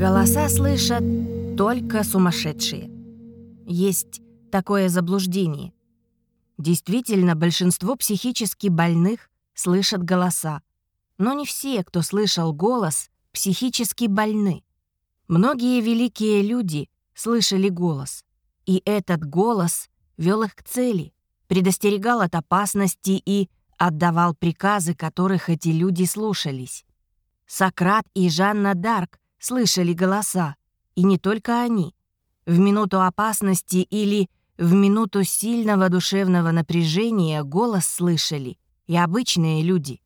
Голоса слышат только сумасшедшие. Есть такое заблуждение. Действительно, большинство психически больных слышат голоса. Но не все, кто слышал голос, психически больны. Многие великие люди слышали голос. И этот голос вел их к цели, предостерегал от опасности и отдавал приказы, которых эти люди слушались. Сократ и Жанна Дарк слышали голоса, и не только они. В минуту опасности или в минуту сильного душевного напряжения голос слышали и обычные люди.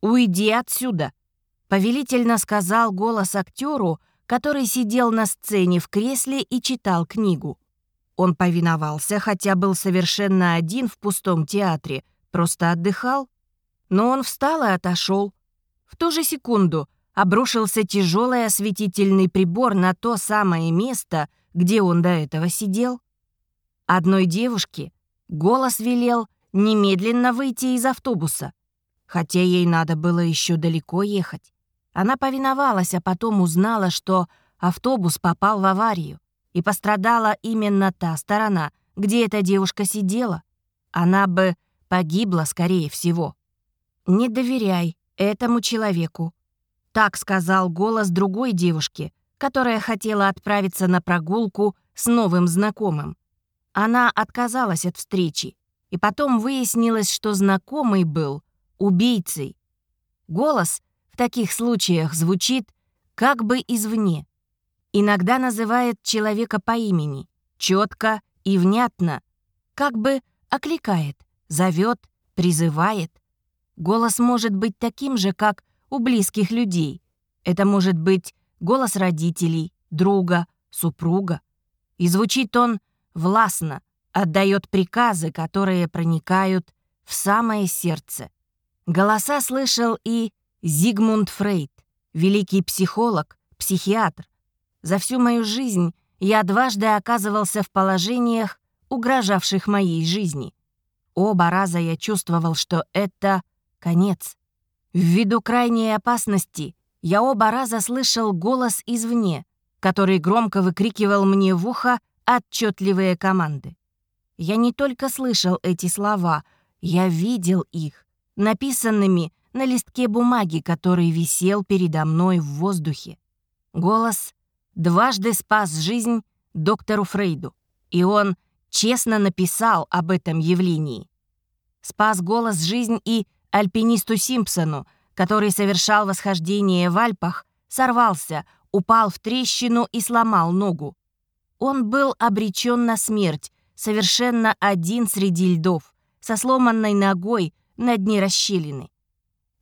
«Уйди отсюда!» — повелительно сказал голос актеру, который сидел на сцене в кресле и читал книгу. Он повиновался, хотя был совершенно один в пустом театре, просто отдыхал. Но он встал и отошел. В ту же секунду обрушился тяжелый осветительный прибор на то самое место, где он до этого сидел. Одной девушке голос велел немедленно выйти из автобуса, хотя ей надо было еще далеко ехать. Она повиновалась, а потом узнала, что автобус попал в аварию, и пострадала именно та сторона, где эта девушка сидела. Она бы погибла, скорее всего. «Не доверяй этому человеку», так сказал голос другой девушки, которая хотела отправиться на прогулку с новым знакомым. Она отказалась от встречи, и потом выяснилось, что знакомый был убийцей. Голос в таких случаях звучит как бы извне. Иногда называет человека по имени, четко и внятно, как бы окликает, зовет, призывает. Голос может быть таким же, как у близких людей. Это может быть голос родителей, друга, супруга. И звучит он властно, отдает приказы, которые проникают в самое сердце. Голоса слышал и Зигмунд Фрейд, великий психолог, психиатр. За всю мою жизнь я дважды оказывался в положениях, угрожавших моей жизни. Оба раза я чувствовал, что это конец. Ввиду крайней опасности я оба раза слышал голос извне, который громко выкрикивал мне в ухо отчетливые команды. Я не только слышал эти слова, я видел их, написанными на листке бумаги, который висел передо мной в воздухе. Голос дважды спас жизнь доктору Фрейду, и он честно написал об этом явлении. Спас голос жизнь и альпинисту Симпсону, который совершал восхождение в Альпах, сорвался, упал в трещину и сломал ногу. Он был обречен на смерть, совершенно один среди льдов, со сломанной ногой на дне расщелины.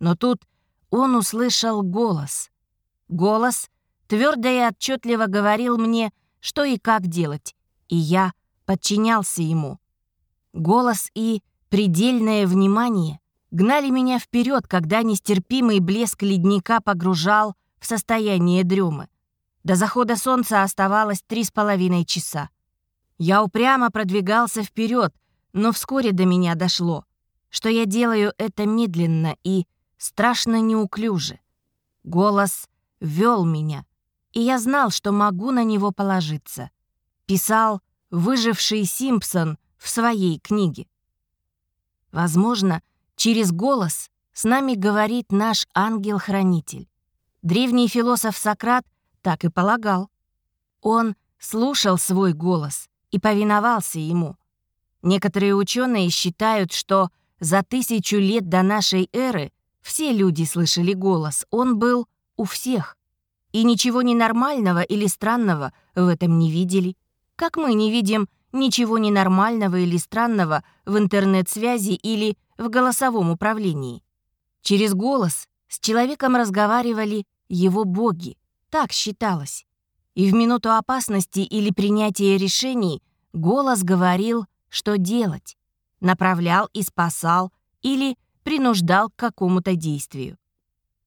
Но тут он услышал голос. Голос твердо и отчетливо говорил мне, что и как делать, и я подчинялся ему. Голос и предельное внимание гнали меня вперед, когда нестерпимый блеск ледника погружал в состояние дремы. До захода солнца оставалось три с половиной часа. Я упрямо продвигался вперед, но вскоре до меня дошло, что я делаю это медленно и страшно неуклюже. Голос вел меня, и я знал, что могу на него положиться. Писал выживший Симпсон в своей книге. Возможно, Через голос с нами говорит наш ангел-хранитель. Древний философ Сократ так и полагал. Он слушал свой голос и повиновался ему. Некоторые ученые считают, что за тысячу лет до нашей эры все люди слышали голос, он был у всех. И ничего ненормального или странного в этом не видели. Как мы не видим ничего ненормального или странного в интернет-связи или в голосовом управлении. Через голос с человеком разговаривали его боги, так считалось. И в минуту опасности или принятия решений голос говорил, что делать, направлял и спасал или принуждал к какому-то действию.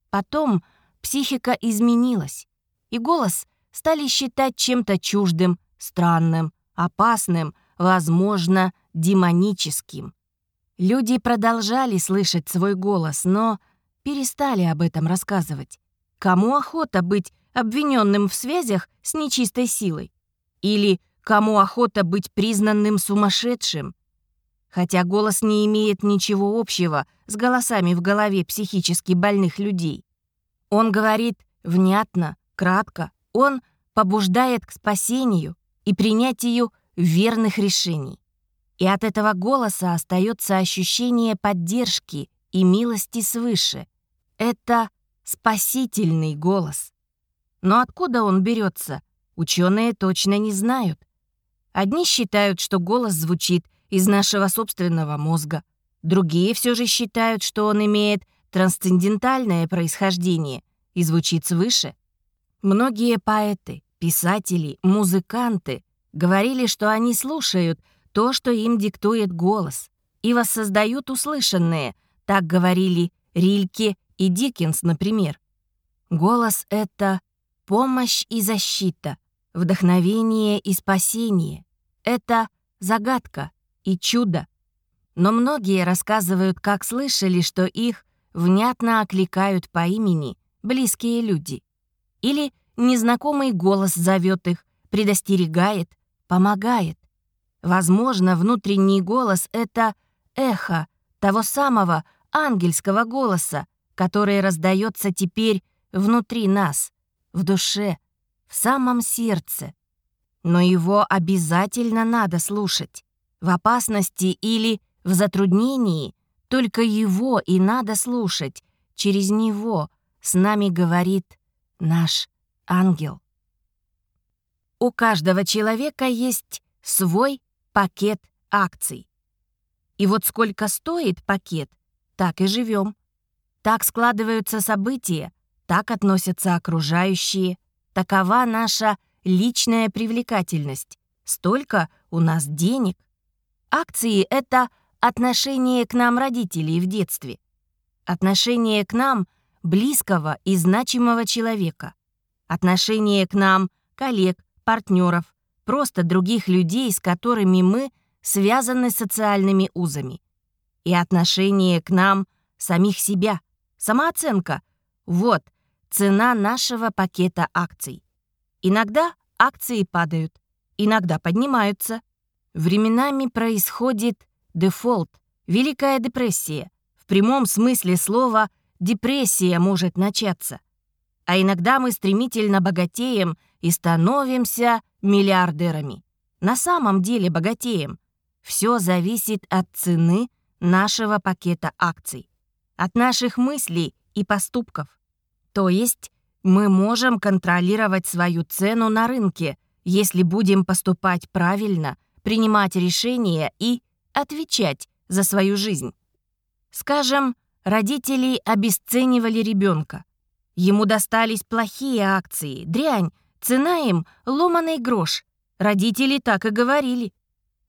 Потом психика изменилась, и голос стали считать чем-то чуждым, странным, опасным, возможно, демоническим. Люди продолжали слышать свой голос, но перестали об этом рассказывать. Кому охота быть обвиненным в связях с нечистой силой. Или кому охота быть признанным сумасшедшим. Хотя голос не имеет ничего общего с голосами в голове психически больных людей. Он говорит внятно, кратко, он побуждает к спасению и принятию верных решений. И от этого голоса остается ощущение поддержки и милости свыше. Это спасительный голос. Но откуда он берется, ученые точно не знают. Одни считают, что голос звучит из нашего собственного мозга, другие все же считают, что он имеет трансцендентальное происхождение и звучит свыше. Многие поэты, писатели, музыканты говорили, что они слушают то, что им диктует голос, и воссоздают услышанное, так говорили Рильке и Диккенс, например. Голос — это помощь и защита, вдохновение и спасение. Это загадка и чудо. Но многие рассказывают, как слышали, что их внятно окликают по имени близкие люди. Или незнакомый голос зовет их, предостерегает, помогает. Возможно, внутренний голос — это эхо того самого ангельского голоса, который раздается теперь внутри нас, в душе, в самом сердце. Но его обязательно надо слушать. В опасности или в затруднении только его и надо слушать. Через него с нами говорит наш ангел. У каждого человека есть свой пакет акций. И вот сколько стоит пакет, так и живем. Так складываются события, так относятся окружающие. Такова наша личная привлекательность. Столько у нас денег. Акции — это отношение к нам родителей в детстве. Отношение к нам близкого и значимого человека. Отношение к нам коллег, партнеров, просто других людей, с которыми мы связаны социальными узами. И отношение к нам самих себя, самооценка. Вот цена нашего пакета акций. Иногда акции падают, иногда поднимаются. Временами происходит дефолт, Великая депрессия. В прямом смысле слова депрессия может начаться. А иногда мы стремительно богатеем и становимся миллиардерами. На самом деле богатеем. Все зависит от цены нашего пакета акций, от наших мыслей и поступков. То есть мы можем контролировать свою цену на рынке, если будем поступать правильно, принимать решения и отвечать за свою жизнь. Скажем, родители обесценивали ребенка. Ему достались плохие акции, дрянь, цена им — ломаный грош. Родители так и говорили.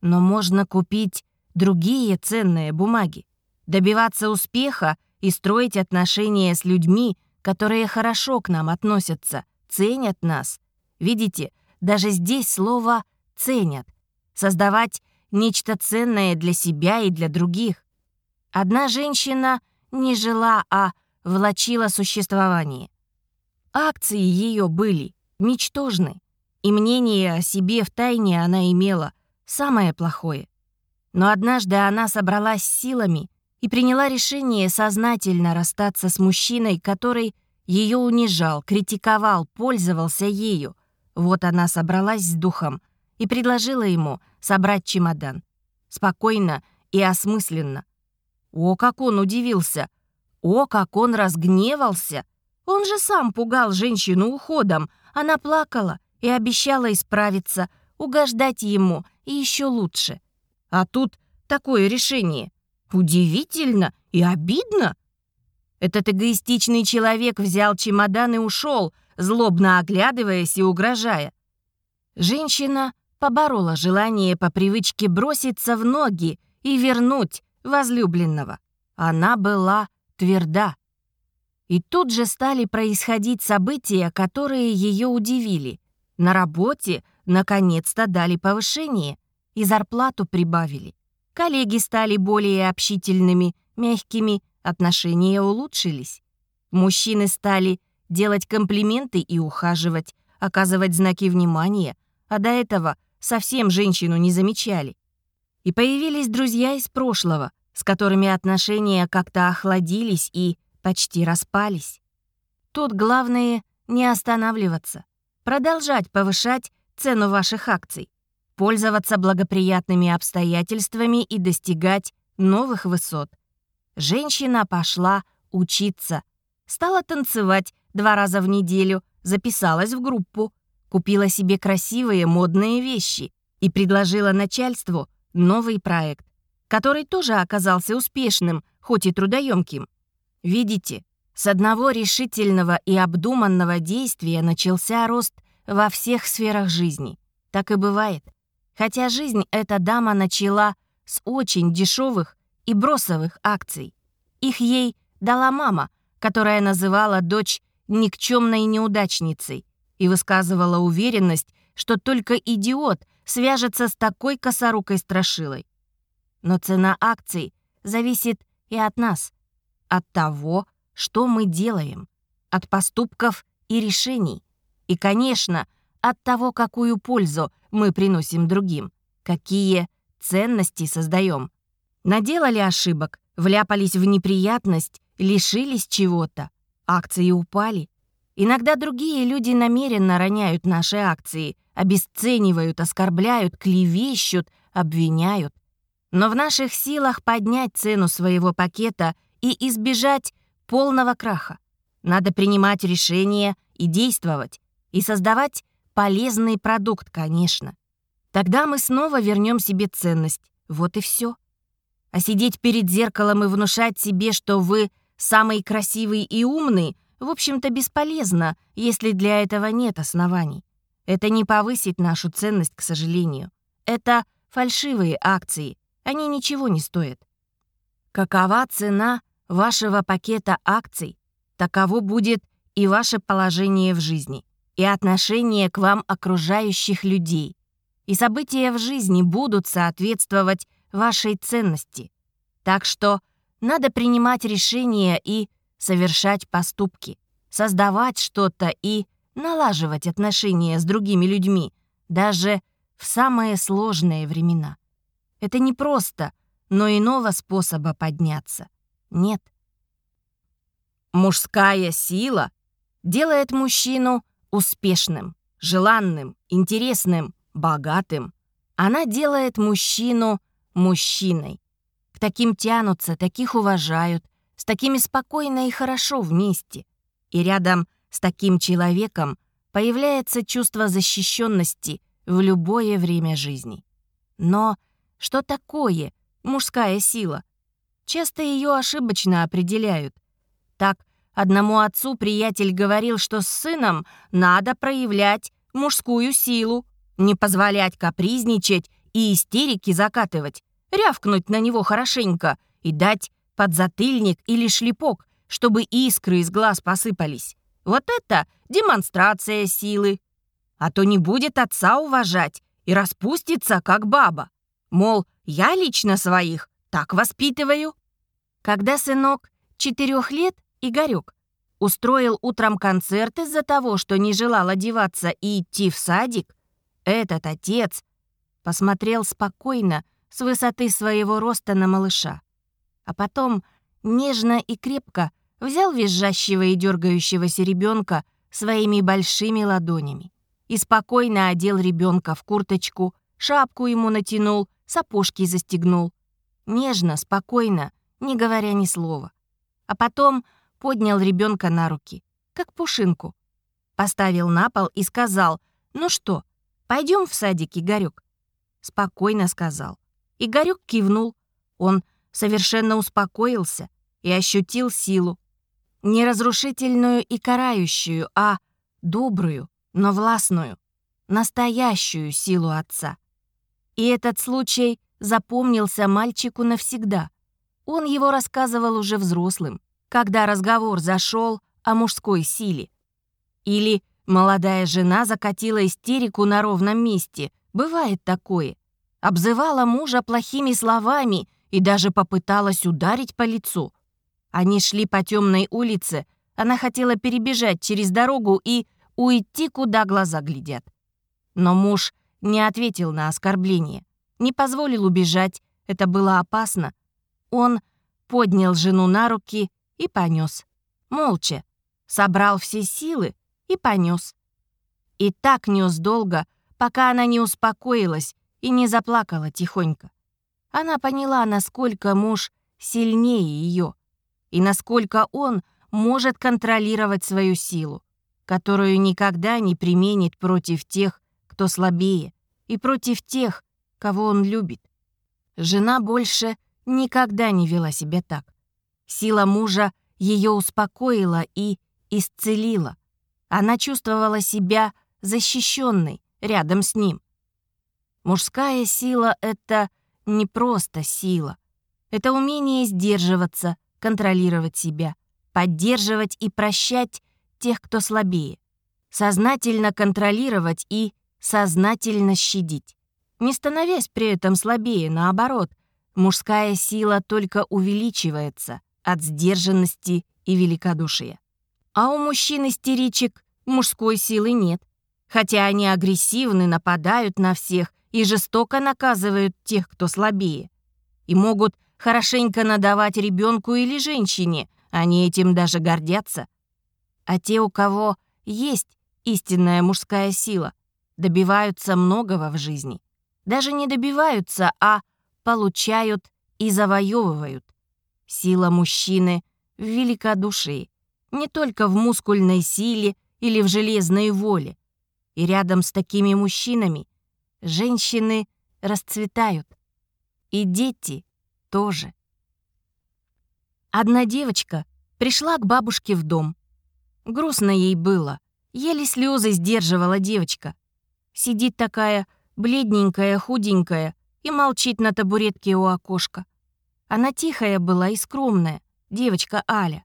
Но можно купить другие ценные бумаги, добиваться успеха и строить отношения с людьми, которые хорошо к нам относятся, ценят нас. Видите, даже здесь слово «ценят». Создавать нечто ценное для себя и для других. Одна женщина не жила, а влачила существование. Акции ее были ничтожны, и мнение о себе в тайне она имела самое плохое. Но однажды она собралась силами и приняла решение сознательно расстаться с мужчиной, который ее унижал, критиковал, пользовался ею. Вот она собралась с духом и предложила ему собрать чемодан. Спокойно и осмысленно. О, как он удивился! О, как он разгневался! Он же сам пугал женщину уходом. Она плакала и обещала исправиться, угождать ему и еще лучше. А тут такое решение. Удивительно и обидно. Этот эгоистичный человек взял чемодан и ушел, злобно оглядываясь и угрожая. Женщина поборола желание по привычке броситься в ноги и вернуть возлюбленного. Она была тверда. И тут же стали происходить события, которые ее удивили. На работе наконец-то дали повышение и зарплату прибавили. Коллеги стали более общительными, мягкими, отношения улучшились. Мужчины стали делать комплименты и ухаживать, оказывать знаки внимания, а до этого совсем женщину не замечали. И появились друзья из прошлого, с которыми отношения как-то охладились и почти распались. Тут главное не останавливаться, продолжать повышать цену ваших акций, пользоваться благоприятными обстоятельствами и достигать новых высот. Женщина пошла учиться, стала танцевать два раза в неделю, записалась в группу, купила себе красивые модные вещи и предложила начальству новый проект, который тоже оказался успешным, хоть и трудоемким. Видите, с одного решительного и обдуманного действия начался рост во всех сферах жизни. Так и бывает. Хотя жизнь эта дама начала с очень дешевых и бросовых акций. Их ей дала мама, которая называла дочь никчемной неудачницей и высказывала уверенность, что только идиот свяжется с такой косорукой страшилой. Но цена акций зависит и от нас, от того, что мы делаем, от поступков и решений, и, конечно, от того, какую пользу мы приносим другим, какие ценности создаем. Наделали ошибок, вляпались в неприятность, лишились чего-то, акции упали. Иногда другие люди намеренно роняют наши акции, обесценивают, оскорбляют, клевещут, обвиняют. Но в наших силах поднять цену своего пакета и избежать полного краха. Надо принимать решения и действовать, и создавать полезный продукт, конечно. Тогда мы снова вернем себе ценность. Вот и все. А сидеть перед зеркалом и внушать себе, что вы самый красивый и умный, в общем-то, бесполезно, если для этого нет оснований. Это не повысит нашу ценность, к сожалению. Это фальшивые акции, они ничего не стоят. Какова цена вашего пакета акций, таково будет и ваше положение в жизни, и отношение к вам окружающих людей. И события в жизни будут соответствовать вашей ценности. Так что надо принимать решения и совершать поступки, создавать что-то и налаживать отношения с другими людьми, даже в самые сложные времена. Это не просто, но иного способа подняться нет. Мужская сила делает мужчину успешным, желанным, интересным, богатым. Она делает мужчину мужчиной. К таким тянутся, таких уважают, с такими спокойно и хорошо вместе. И рядом с таким человеком появляется чувство защищенности в любое время жизни. Но что такое мужская сила? Часто ее ошибочно определяют. Так, одному отцу приятель говорил, что с сыном надо проявлять мужскую силу, не позволять капризничать и истерики закатывать, рявкнуть на него хорошенько и дать подзатыльник или шлепок, чтобы искры из глаз посыпались. Вот это демонстрация силы. А то не будет отца уважать и распустится, как баба. Мол, я лично своих так воспитываю. Когда сынок четырех лет, Игорек, устроил утром концерт из-за того, что не желал одеваться и идти в садик, этот отец посмотрел спокойно с высоты своего роста на малыша, а потом нежно и крепко взял визжащего и дергающегося ребенка своими большими ладонями и спокойно одел ребенка в курточку, шапку ему натянул, сапожки застегнул. Нежно, спокойно, не говоря ни слова. А потом поднял ребенка на руки, как пушинку. Поставил на пол и сказал, «Ну что, пойдем в садик, Игорек?» Спокойно сказал. Игорек кивнул. Он совершенно успокоился и ощутил силу. Не разрушительную и карающую, а добрую, но властную, настоящую силу отца. И этот случай запомнился мальчику навсегда. Он его рассказывал уже взрослым, когда разговор зашел о мужской силе. Или молодая жена закатила истерику на ровном месте. Бывает такое. Обзывала мужа плохими словами и даже попыталась ударить по лицу. Они шли по темной улице, Она хотела перебежать через дорогу и уйти, куда глаза глядят. Но муж не ответил на оскорбление, не позволил убежать, это было опасно. Он поднял жену на руки и понес. Молча. Собрал все силы и понес. И так нес долго, пока она не успокоилась и не заплакала тихонько. Она поняла, насколько муж сильнее ее и насколько он может контролировать свою силу, которую никогда не применит против тех, кто слабее, и против тех, кого он любит. Жена больше никогда не вела себя так. Сила мужа ее успокоила и исцелила. Она чувствовала себя защищенной рядом с ним. Мужская сила — это не просто сила. Это умение сдерживаться, контролировать себя, поддерживать и прощать тех, кто слабее, сознательно контролировать и сознательно щадить не становясь при этом слабее, наоборот, мужская сила только увеличивается от сдержанности и великодушия. А у мужчин-истеричек мужской силы нет, хотя они агрессивны, нападают на всех и жестоко наказывают тех, кто слабее. И могут хорошенько надавать ребенку или женщине, они этим даже гордятся. А те, у кого есть истинная мужская сила, добиваются многого в жизни даже не добиваются, а получают и завоевывают. Сила мужчины в великодушии, не только в мускульной силе или в железной воле. И рядом с такими мужчинами женщины расцветают. И дети тоже. Одна девочка пришла к бабушке в дом. Грустно ей было, еле слезы сдерживала девочка. Сидит такая бледненькая, худенькая, и молчит на табуретке у окошка. Она тихая была и скромная, девочка Аля.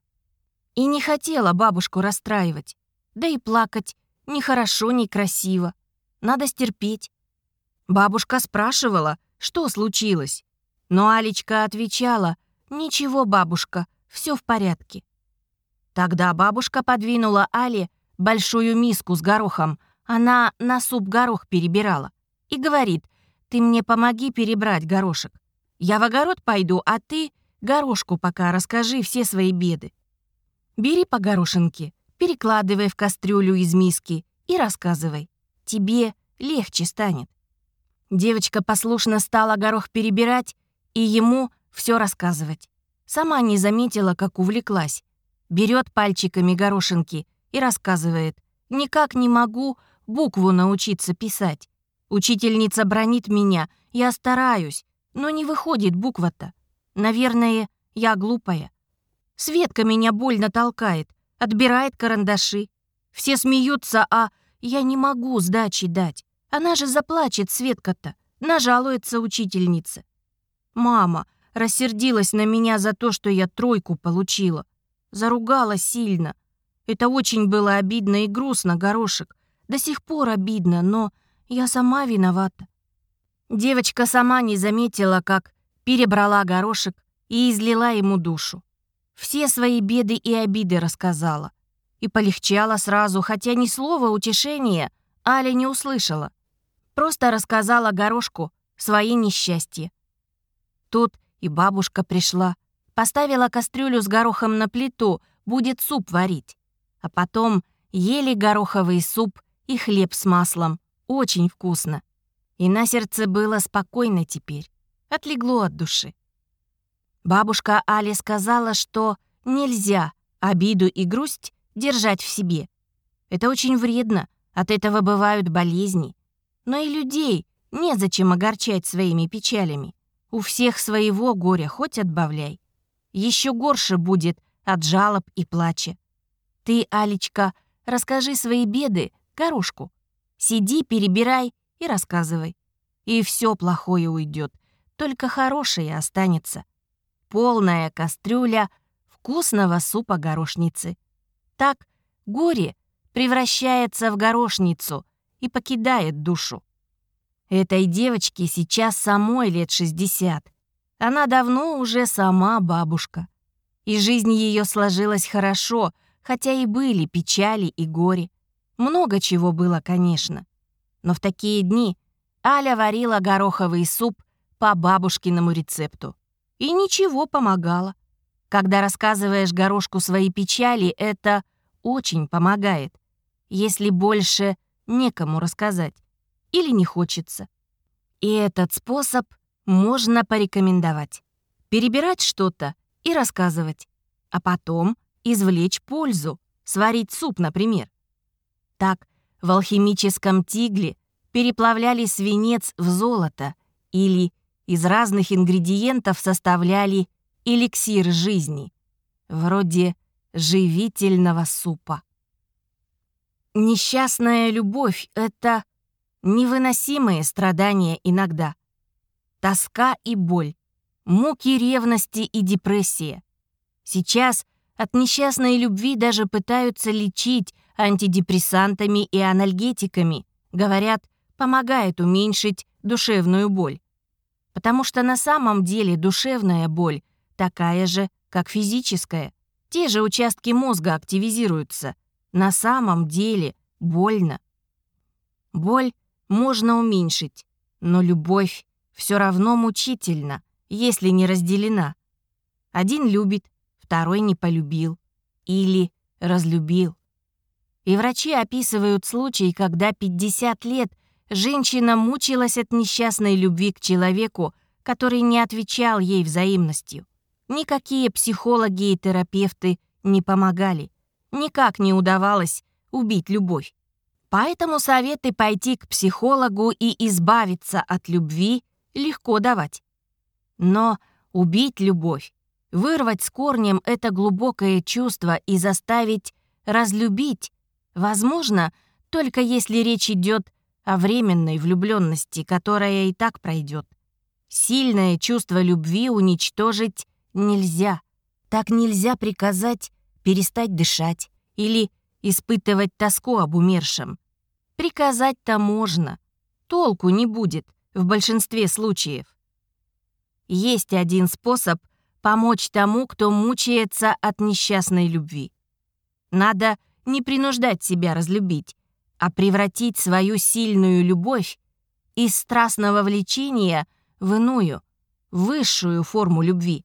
И не хотела бабушку расстраивать. Да и плакать ни хорошо, ни красиво. Надо стерпеть. Бабушка спрашивала, что случилось. Но Алечка отвечала, «Ничего, бабушка, все в порядке». Тогда бабушка подвинула Але большую миску с горохом. Она на суп горох перебирала и говорит, «Ты мне помоги перебрать горошек. Я в огород пойду, а ты горошку пока расскажи все свои беды. Бери по горошинке, перекладывай в кастрюлю из миски и рассказывай. Тебе легче станет». Девочка послушно стала горох перебирать и ему все рассказывать. Сама не заметила, как увлеклась. Берет пальчиками горошинки и рассказывает. «Никак не могу букву научиться писать. Учительница бронит меня, я стараюсь, но не выходит буква-то. Наверное, я глупая. Светка меня больно толкает, отбирает карандаши. Все смеются, а я не могу сдачи дать. Она же заплачет, Светка-то, нажалуется учительница. Мама рассердилась на меня за то, что я тройку получила. Заругала сильно. Это очень было обидно и грустно, горошек. До сих пор обидно, но я сама виновата. Девочка сама не заметила, как перебрала горошек и излила ему душу. Все свои беды и обиды рассказала. И полегчало сразу, хотя ни слова утешения Аля не услышала. Просто рассказала горошку свои несчастья. Тут и бабушка пришла, поставила кастрюлю с горохом на плиту, будет суп варить. А потом ели гороховый суп и хлеб с маслом. Очень вкусно. И на сердце было спокойно теперь. Отлегло от души. Бабушка Али сказала, что нельзя обиду и грусть держать в себе. Это очень вредно, от этого бывают болезни. Но и людей незачем огорчать своими печалями. У всех своего горя хоть отбавляй. Еще горше будет от жалоб и плача. Ты, Алечка, расскажи свои беды горошку. Сиди, перебирай и рассказывай. И все плохое уйдет, только хорошее останется. Полная кастрюля вкусного супа горошницы. Так горе превращается в горошницу и покидает душу. Этой девочке сейчас самой лет 60. Она давно уже сама бабушка. И жизнь ее сложилась хорошо, хотя и были печали и горе. Много чего было, конечно. Но в такие дни Аля варила гороховый суп по бабушкиному рецепту. И ничего помогало. Когда рассказываешь горошку свои печали, это очень помогает. Если больше некому рассказать или не хочется. И этот способ можно порекомендовать. Перебирать что-то и рассказывать, а потом извлечь пользу, сварить суп, например. Так в алхимическом тигле переплавляли свинец в золото или из разных ингредиентов составляли эликсир жизни, вроде живительного супа. Несчастная любовь — это невыносимые страдания иногда. Тоска и боль, муки ревности и депрессия. Сейчас от несчастной любви даже пытаются лечить антидепрессантами и анальгетиками. Говорят, помогает уменьшить душевную боль. Потому что на самом деле душевная боль такая же, как физическая. Те же участки мозга активизируются. На самом деле больно. Боль можно уменьшить, но любовь все равно мучительна, если не разделена. Один любит, второй не полюбил или разлюбил. И врачи описывают случай, когда 50 лет женщина мучилась от несчастной любви к человеку, который не отвечал ей взаимностью. Никакие психологи и терапевты не помогали. Никак не удавалось убить любовь. Поэтому советы пойти к психологу и избавиться от любви легко давать. Но убить любовь, вырвать с корнем это глубокое чувство и заставить разлюбить, возможно, только если речь идет о временной влюбленности, которая и так пройдет. Сильное чувство любви уничтожить нельзя. Так нельзя приказать перестать дышать или испытывать тоску об умершем. Приказать-то можно. Толку не будет в большинстве случаев. Есть один способ помочь тому, кто мучается от несчастной любви. Надо не принуждать себя разлюбить, а превратить свою сильную любовь из страстного влечения в иную, высшую форму любви.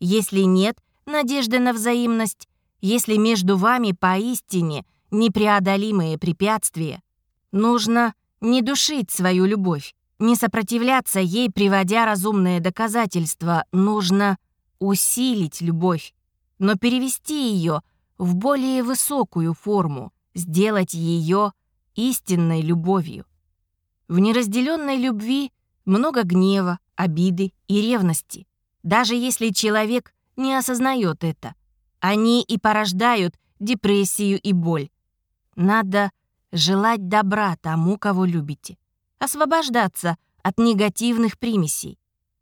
Если нет надежды на взаимность, если между вами поистине непреодолимые препятствия, нужно не душить свою любовь, не сопротивляться ей, приводя разумные доказательства, нужно усилить любовь, но перевести ее в более высокую форму, сделать ее истинной любовью. В неразделенной любви много гнева, обиды и ревности. Даже если человек не осознает это, они и порождают депрессию и боль. Надо желать добра тому, кого любите, освобождаться от негативных примесей.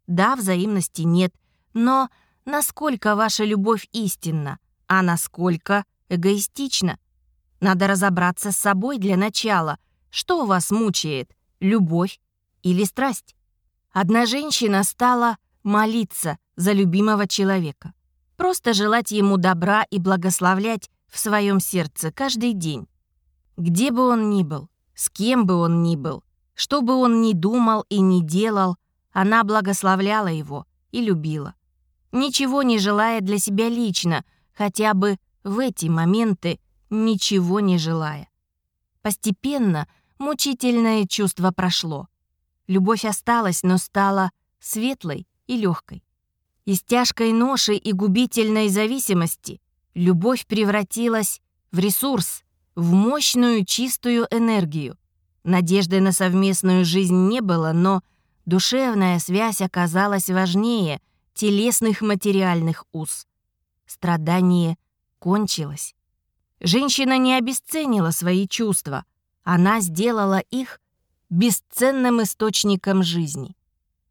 Да, взаимности нет, но насколько ваша любовь истинна, а насколько эгоистична? Надо разобраться с собой для начала. Что вас мучает, любовь или страсть? Одна женщина стала молиться за любимого человека. Просто желать ему добра и благословлять в своем сердце каждый день. Где бы он ни был, с кем бы он ни был, что бы он ни думал и ни делал, она благословляла его и любила. Ничего не желая для себя лично, хотя бы в эти моменты ничего не желая. Постепенно мучительное чувство прошло. Любовь осталась, но стала светлой и легкой. Из тяжкой ноши и губительной зависимости любовь превратилась в ресурс, в мощную чистую энергию. Надежды на совместную жизнь не было, но душевная связь оказалась важнее телесных материальных уз. Страдание кончилось. Женщина не обесценила свои чувства, она сделала их бесценным источником жизни.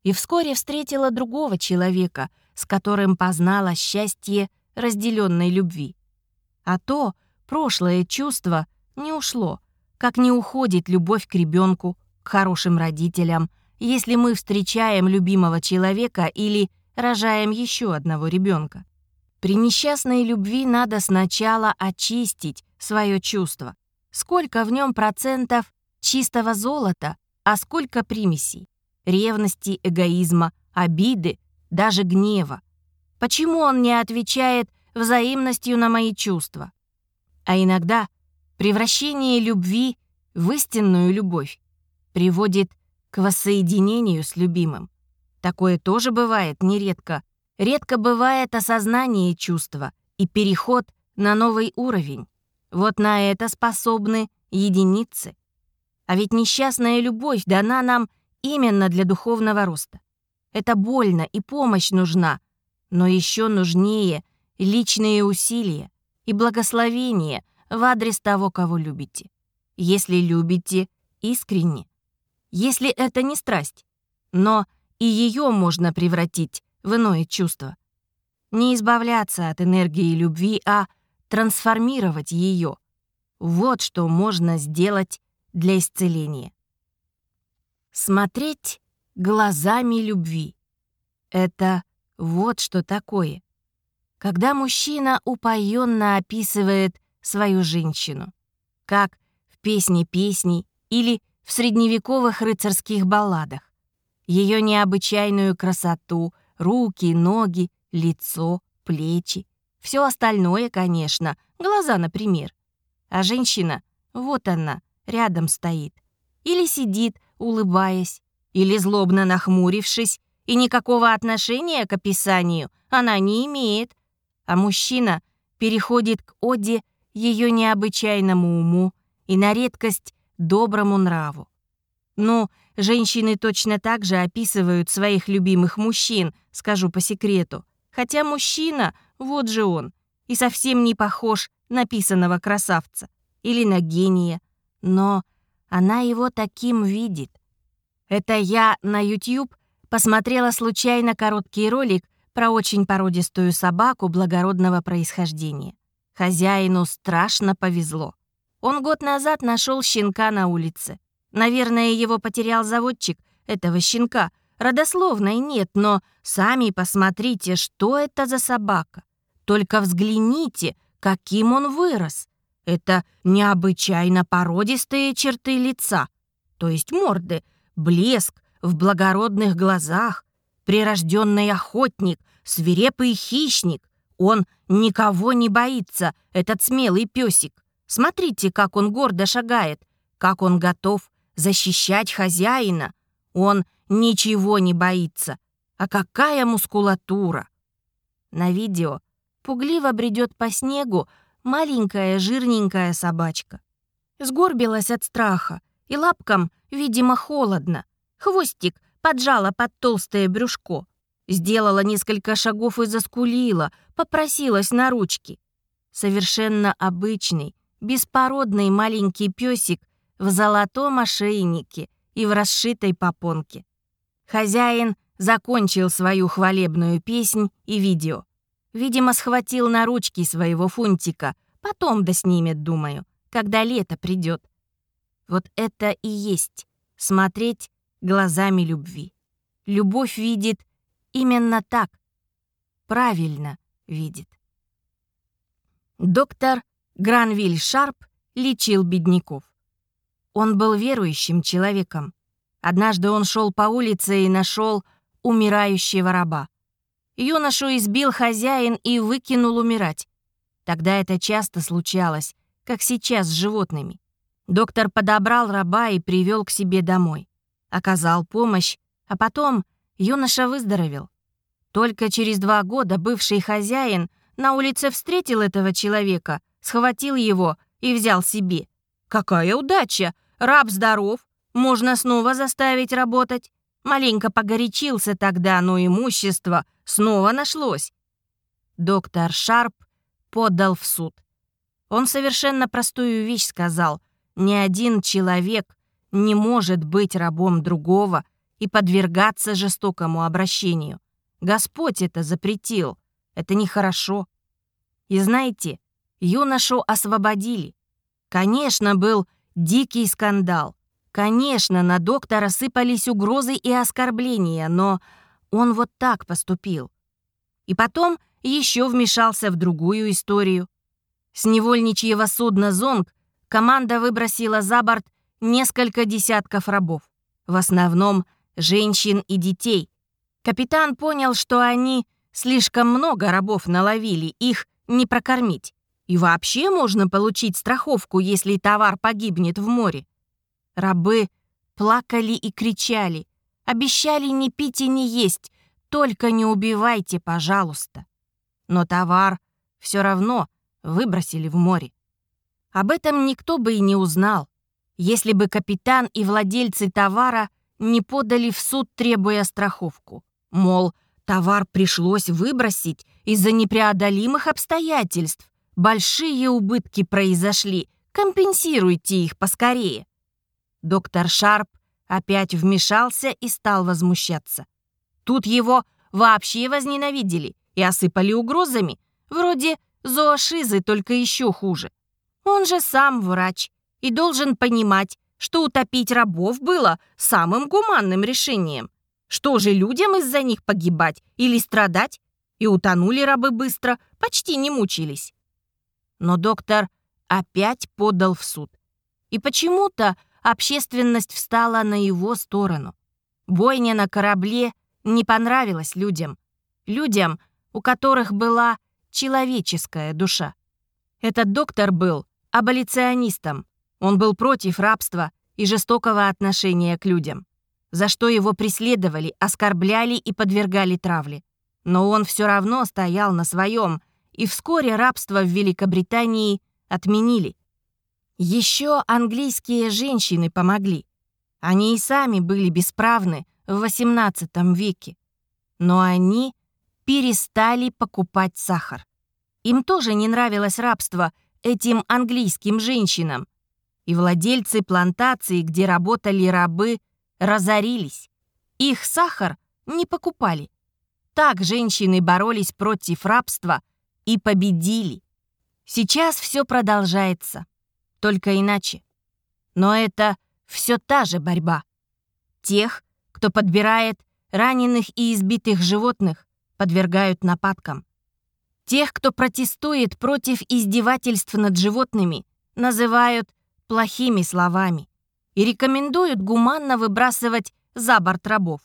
И вскоре встретила другого человека — с которым познала счастье разделенной любви. А то прошлое чувство не ушло, как не уходит любовь к ребенку, к хорошим родителям, если мы встречаем любимого человека или рожаем еще одного ребенка. При несчастной любви надо сначала очистить свое чувство. Сколько в нем процентов чистого золота, а сколько примесей? Ревности, эгоизма, обиды, даже гнева. Почему он не отвечает взаимностью на мои чувства? А иногда превращение любви в истинную любовь приводит к воссоединению с любимым. Такое тоже бывает нередко. Редко бывает осознание чувства и переход на новый уровень. Вот на это способны единицы. А ведь несчастная любовь дана нам именно для духовного роста. Это больно и помощь нужна, но еще нужнее личные усилия и благословение в адрес того, кого любите. Если любите искренне. Если это не страсть, но и ее можно превратить в иное чувство. Не избавляться от энергии любви, а трансформировать ее. Вот что можно сделать для исцеления. Смотреть глазами любви. Это вот что такое. Когда мужчина упоенно описывает свою женщину, как в «Песне песней» или в средневековых рыцарских балладах, ее необычайную красоту, руки, ноги, лицо, плечи, все остальное, конечно, глаза, например. А женщина, вот она, рядом стоит. Или сидит, улыбаясь, или злобно нахмурившись, и никакого отношения к описанию она не имеет. А мужчина переходит к оде ее необычайному уму и на редкость доброму нраву. Ну, женщины точно так же описывают своих любимых мужчин, скажу по секрету. Хотя мужчина, вот же он, и совсем не похож на писаного красавца или на гения. Но она его таким видит. Это я на YouTube посмотрела случайно короткий ролик про очень породистую собаку благородного происхождения. Хозяину страшно повезло. Он год назад нашел щенка на улице. Наверное, его потерял заводчик этого щенка. Родословной нет, но сами посмотрите, что это за собака. Только взгляните, каким он вырос. Это необычайно породистые черты лица, то есть морды, блеск в благородных глазах, прирожденный охотник, свирепый хищник. Он никого не боится, этот смелый песик. Смотрите, как он гордо шагает, как он готов защищать хозяина. Он ничего не боится. А какая мускулатура! На видео пугливо бредет по снегу маленькая жирненькая собачка. Сгорбилась от страха, и лапкам, видимо, холодно. Хвостик поджала под толстое брюшко. Сделала несколько шагов и заскулила, попросилась на ручки. Совершенно обычный, беспородный маленький песик в золотом ошейнике и в расшитой попонке. Хозяин закончил свою хвалебную песнь и видео. Видимо, схватил на ручки своего фунтика. Потом да снимет, думаю, когда лето придет. Вот это и есть смотреть глазами любви. Любовь видит именно так. Правильно видит. Доктор Гранвиль Шарп лечил бедняков. Он был верующим человеком. Однажды он шел по улице и нашел умирающего раба. Юношу избил хозяин и выкинул умирать. Тогда это часто случалось, как сейчас с животными. Доктор подобрал раба и привел к себе домой. Оказал помощь, а потом юноша выздоровел. Только через два года бывший хозяин на улице встретил этого человека, схватил его и взял себе. Какая удача! Раб здоров, можно снова заставить работать. Маленько погорячился тогда, но имущество снова нашлось. Доктор Шарп подал в суд. Он совершенно простую вещь сказал. Ни один человек не может быть рабом другого и подвергаться жестокому обращению. Господь это запретил. Это нехорошо. И знаете, юношу освободили. Конечно, был Дикий скандал. Конечно, на доктора сыпались угрозы и оскорбления, но он вот так поступил. И потом еще вмешался в другую историю. С невольничьего судна «Зонг» команда выбросила за борт несколько десятков рабов, в основном женщин и детей. Капитан понял, что они слишком много рабов наловили, их не прокормить. И вообще можно получить страховку, если товар погибнет в море. Рабы плакали и кричали, обещали не пить и не есть, только не убивайте, пожалуйста. Но товар все равно выбросили в море. Об этом никто бы и не узнал, если бы капитан и владельцы товара не подали в суд, требуя страховку. Мол, товар пришлось выбросить из-за непреодолимых обстоятельств. Большие убытки произошли, компенсируйте их поскорее. Доктор Шарп опять вмешался и стал возмущаться. Тут его вообще возненавидели и осыпали угрозами, вроде зоошизы, только еще хуже. Он же сам врач и должен понимать, что утопить рабов было самым гуманным решением. Что же людям из-за них погибать или страдать? И утонули рабы быстро, почти не мучились. Но доктор опять подал в суд. И почему-то общественность встала на его сторону. Бойня на корабле не понравилась людям. Людям, у которых была человеческая душа. Этот доктор был аболиционистом. Он был против рабства и жестокого отношения к людям, за что его преследовали, оскорбляли и подвергали травле. Но он все равно стоял на своем, и вскоре рабство в Великобритании отменили. Еще английские женщины помогли. Они и сами были бесправны в XVIII веке. Но они перестали покупать сахар. Им тоже не нравилось рабство этим английским женщинам. И владельцы плантаций, где работали рабы, разорились. Их сахар не покупали. Так женщины боролись против рабства и победили. Сейчас все продолжается, только иначе. Но это все та же борьба. Тех, кто подбирает раненых и избитых животных, подвергают нападкам. Тех, кто протестует против издевательств над животными, называют плохими словами и рекомендуют гуманно выбрасывать за борт рабов.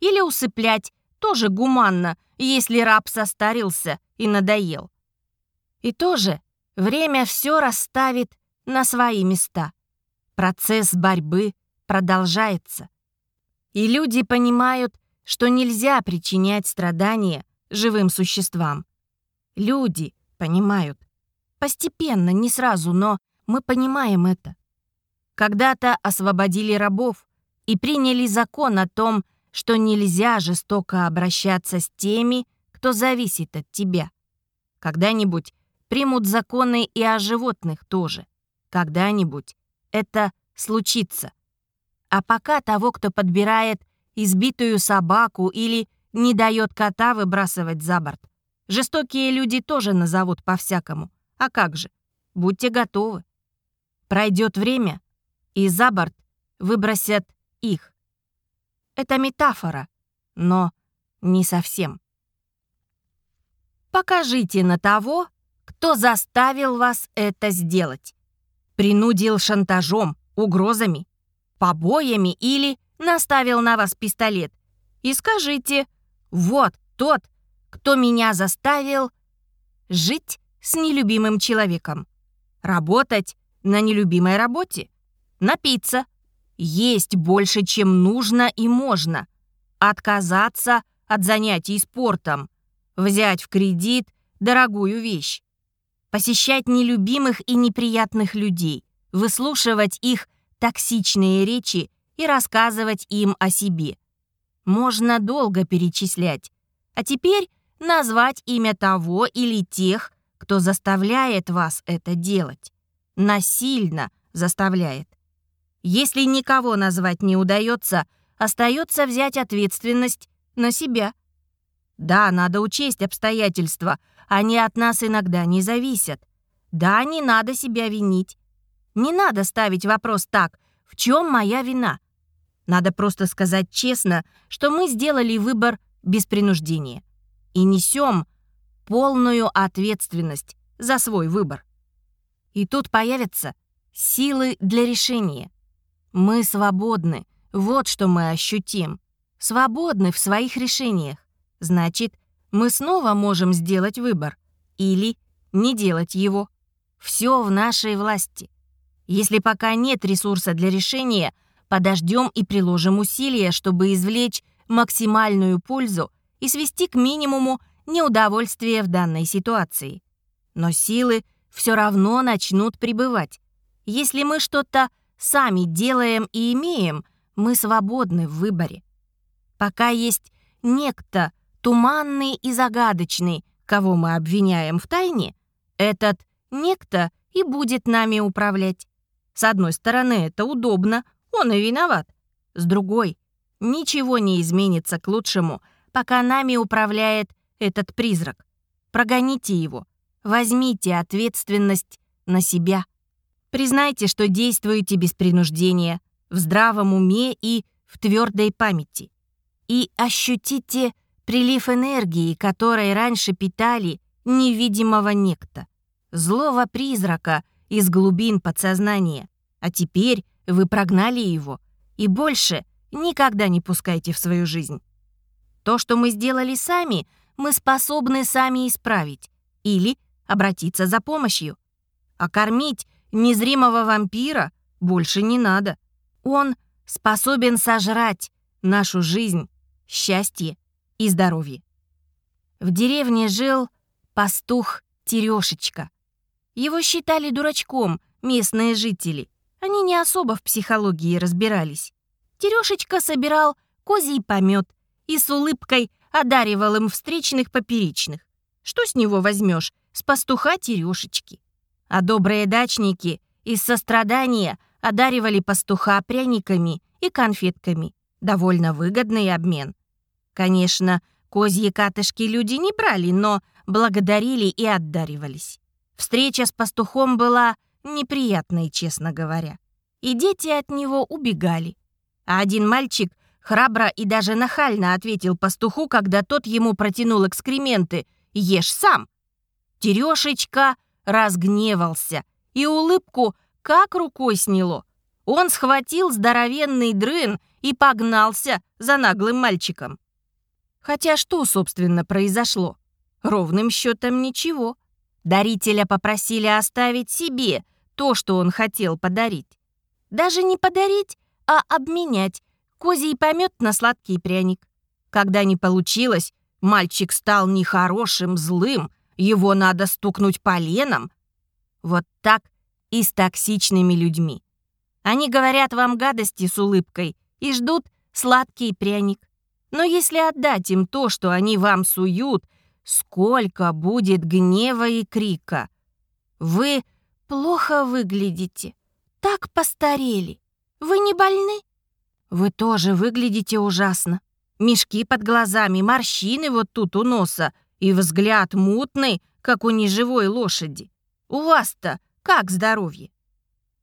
Или усыплять, тоже гуманно, если раб состарился и надоел. И тоже время все расставит на свои места. Процесс борьбы продолжается. И люди понимают, что нельзя причинять страдания живым существам. Люди понимают. Постепенно, не сразу, но мы понимаем это. Когда-то освободили рабов и приняли закон о том, что нельзя жестоко обращаться с теми, кто зависит от тебя. Когда-нибудь примут законы и о животных тоже. Когда-нибудь это случится. А пока того, кто подбирает избитую собаку или не дает кота выбрасывать за борт, жестокие люди тоже назовут по-всякому. А как же? Будьте готовы. Пройдет время, и за борт выбросят их. Это метафора, но не совсем. Покажите на того, кто заставил вас это сделать. Принудил шантажом, угрозами, побоями или наставил на вас пистолет. И скажите, вот тот, кто меня заставил жить с нелюбимым человеком, работать на нелюбимой работе, напиться, есть больше, чем нужно и можно, отказаться от занятий спортом, взять в кредит дорогую вещь, посещать нелюбимых и неприятных людей, выслушивать их токсичные речи и рассказывать им о себе. Можно долго перечислять. А теперь назвать имя того или тех, кто заставляет вас это делать. Насильно заставляет. Если никого назвать не удается, остается взять ответственность на себя. Да, надо учесть обстоятельства, они от нас иногда не зависят. Да, не надо себя винить. Не надо ставить вопрос так, в чем моя вина? Надо просто сказать честно, что мы сделали выбор без принуждения. И несем полную ответственность за свой выбор. И тут появятся силы для решения. Мы свободны, вот что мы ощутим. Свободны в своих решениях. Значит, мы снова можем сделать выбор. Или не делать его. Все в нашей власти. Если пока нет ресурса для решения, подождем и приложим усилия, чтобы извлечь максимальную пользу и свести к минимуму неудовольствие в данной ситуации. Но силы все равно начнут пребывать. Если мы что-то сами делаем и имеем, мы свободны в выборе. Пока есть некто туманный и загадочный, кого мы обвиняем в тайне, этот некто и будет нами управлять. С одной стороны, это удобно, он и виноват. С другой, ничего не изменится к лучшему, пока нами управляет этот призрак. Прогоните его, возьмите ответственность на себя. Признайте, что действуете без принуждения, в здравом уме и в твердой памяти. И ощутите прилив энергии, которой раньше питали невидимого некто, злого призрака из глубин подсознания. А теперь вы прогнали его, и больше никогда не пускайте в свою жизнь. То, что мы сделали сами, мы способны сами исправить или обратиться за помощью. А кормить незримого вампира больше не надо. Он способен сожрать нашу жизнь, счастье и здоровье. В деревне жил пастух Терешечка. Его считали дурачком местные жители. Они не особо в психологии разбирались. Терешечка собирал козий помет и с улыбкой одаривал им встречных поперечных. Что с него возьмешь? С пастуха Терешечки. А добрые дачники из сострадания одаривали пастуха пряниками и конфетками. Довольно выгодный обмен. Конечно, козьи катышки люди не брали, но благодарили и отдаривались. Встреча с пастухом была неприятной, честно говоря. И дети от него убегали. А один мальчик храбро и даже нахально ответил пастуху, когда тот ему протянул экскременты «Ешь сам». Терешечка разгневался, и улыбку как рукой сняло. Он схватил здоровенный дрын и погнался за наглым мальчиком. Хотя что, собственно, произошло? Ровным счетом ничего. Дарителя попросили оставить себе то, что он хотел подарить. Даже не подарить, а обменять козий помет на сладкий пряник. Когда не получилось, мальчик стал нехорошим, злым, его надо стукнуть поленом. Вот так и с токсичными людьми. Они говорят вам гадости с улыбкой и ждут сладкий пряник. Но если отдать им то, что они вам суют, сколько будет гнева и крика. Вы плохо выглядите, так постарели. Вы не больны? Вы тоже выглядите ужасно. Мешки под глазами, морщины вот тут у носа и взгляд мутный, как у неживой лошади. У вас-то как здоровье?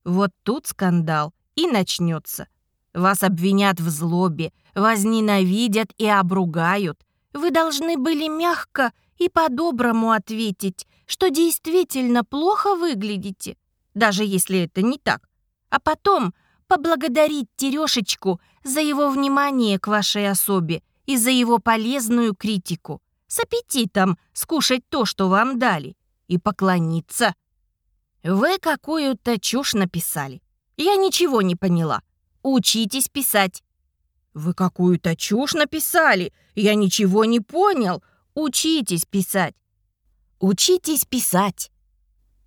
Вот тут скандал и начнется. Вас обвинят в злобе, возненавидят и обругают. Вы должны были мягко и по-доброму ответить, что действительно плохо выглядите, даже если это не так. А потом поблагодарить Терешечку за его внимание к вашей особе и за его полезную критику. С аппетитом скушать то, что вам дали, и поклониться. Вы какую-то чушь написали. Я ничего не поняла. Учитесь писать. Вы какую-то чушь написали. Я ничего не понял. Учитесь писать. Учитесь писать.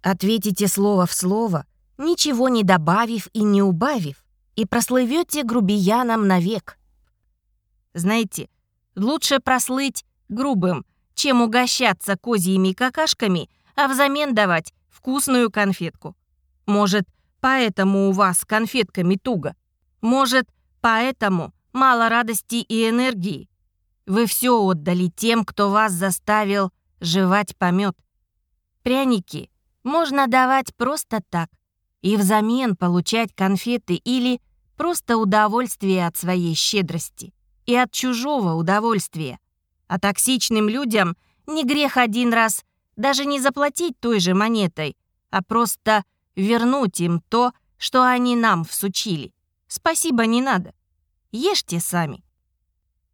Ответите слово в слово, ничего не добавив и не убавив, и прослывете грубияном навек. Знаете, лучше прослыть грубым, чем угощаться козьими какашками, а взамен давать вкусную конфетку. Может, поэтому у вас с конфетками туго. Может, поэтому мало радости и энергии. Вы все отдали тем, кто вас заставил жевать помет. Пряники можно давать просто так и взамен получать конфеты или просто удовольствие от своей щедрости и от чужого удовольствия. А токсичным людям Не грех один раз даже не заплатить той же монетой, а просто вернуть им то, что они нам всучили. Спасибо не надо. Ешьте сами.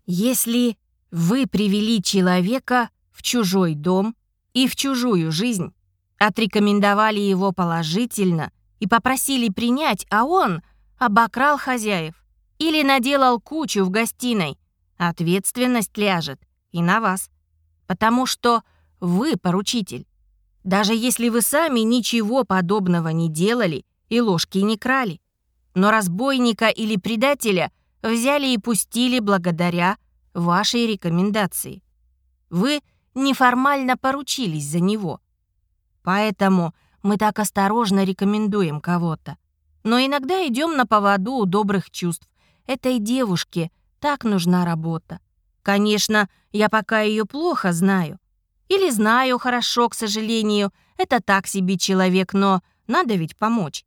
Если вы привели человека в чужой дом и в чужую жизнь, отрекомендовали его положительно и попросили принять, а он обокрал хозяев или наделал кучу в гостиной, ответственность ляжет и на вас, потому что вы поручитель. Даже если вы сами ничего подобного не делали и ложки не крали. Но разбойника или предателя взяли и пустили благодаря вашей рекомендации. Вы неформально поручились за него. Поэтому мы так осторожно рекомендуем кого-то. Но иногда идем на поводу у добрых чувств. Этой девушке так нужна работа. Конечно, я пока ее плохо знаю. Или знаю хорошо, к сожалению. Это так себе человек, но надо ведь помочь.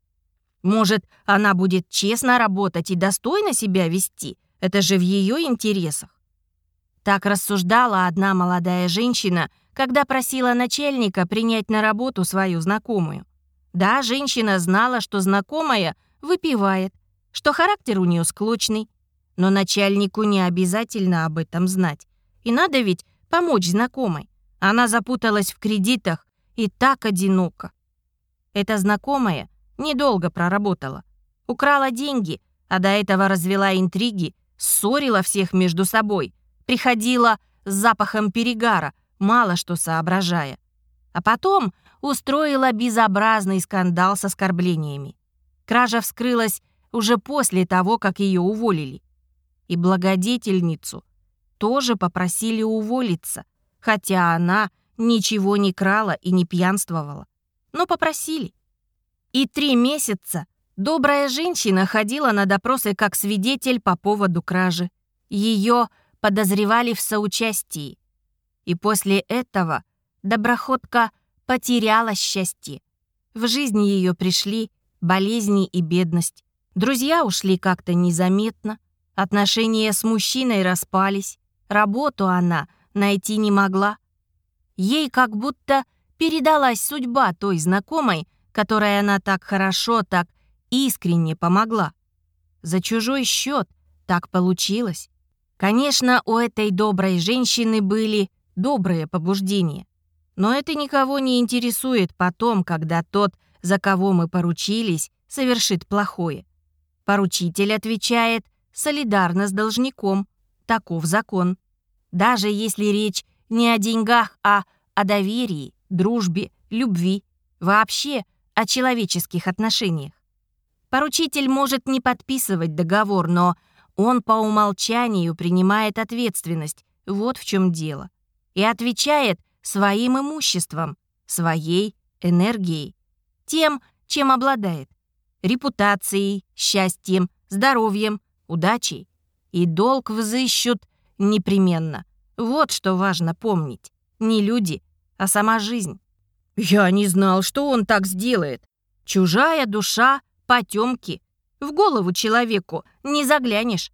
Может, она будет честно работать и достойно себя вести? Это же в ее интересах. Так рассуждала одна молодая женщина, когда просила начальника принять на работу свою знакомую. Да, женщина знала, что знакомая выпивает, что характер у нее склочный, но начальнику не обязательно об этом знать. И надо ведь помочь знакомой. Она запуталась в кредитах и так одиноко. Эта знакомая недолго проработала. Украла деньги, а до этого развела интриги, ссорила всех между собой, приходила с запахом перегара, мало что соображая. А потом устроила безобразный скандал с оскорблениями. Кража вскрылась уже после того, как ее уволили. И благодетельницу тоже попросили уволиться, хотя она ничего не крала и не пьянствовала. Но попросили. И три месяца добрая женщина ходила на допросы как свидетель по поводу кражи. Ее подозревали в соучастии. И после этого доброходка потеряла счастье. В жизни ее пришли болезни и бедность. Друзья ушли как-то незаметно. Отношения с мужчиной распались. Работу она найти не могла. Ей как будто передалась судьба той знакомой, которой она так хорошо, так искренне помогла. За чужой счет так получилось. Конечно, у этой доброй женщины были добрые побуждения. Но это никого не интересует потом, когда тот, за кого мы поручились, совершит плохое. Поручитель отвечает солидарно с должником. Таков закон. Даже если речь не о деньгах, а о доверии, дружбе, любви, вообще о человеческих отношениях. Поручитель может не подписывать договор, но он по умолчанию принимает ответственность, вот в чем дело, и отвечает своим имуществом, своей энергией, тем, чем обладает, репутацией, счастьем, здоровьем, удачей. И долг взыщут непременно. Вот что важно помнить. Не люди, а сама жизнь. Я не знал, что он так сделает. Чужая душа, потемки. В голову человеку не заглянешь.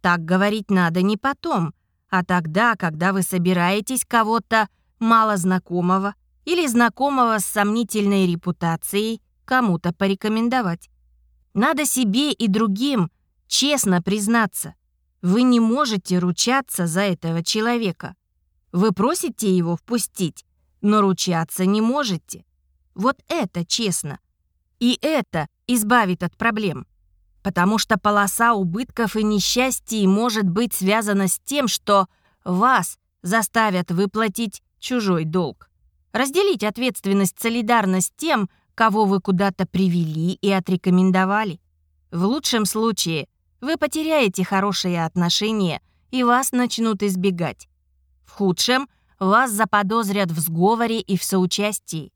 Так говорить надо не потом, а тогда, когда вы собираетесь кого-то малознакомого или знакомого с сомнительной репутацией кому-то порекомендовать. Надо себе и другим честно признаться. Вы не можете ручаться за этого человека. Вы просите его впустить, но ручаться не можете. Вот это честно. И это избавит от проблем. Потому что полоса убытков и несчастий может быть связана с тем, что вас заставят выплатить чужой долг. Разделить ответственность солидарно с тем, кого вы куда-то привели и отрекомендовали. В лучшем случае вы потеряете хорошие отношения и вас начнут избегать. В худшем вас заподозрят в сговоре и в соучастии.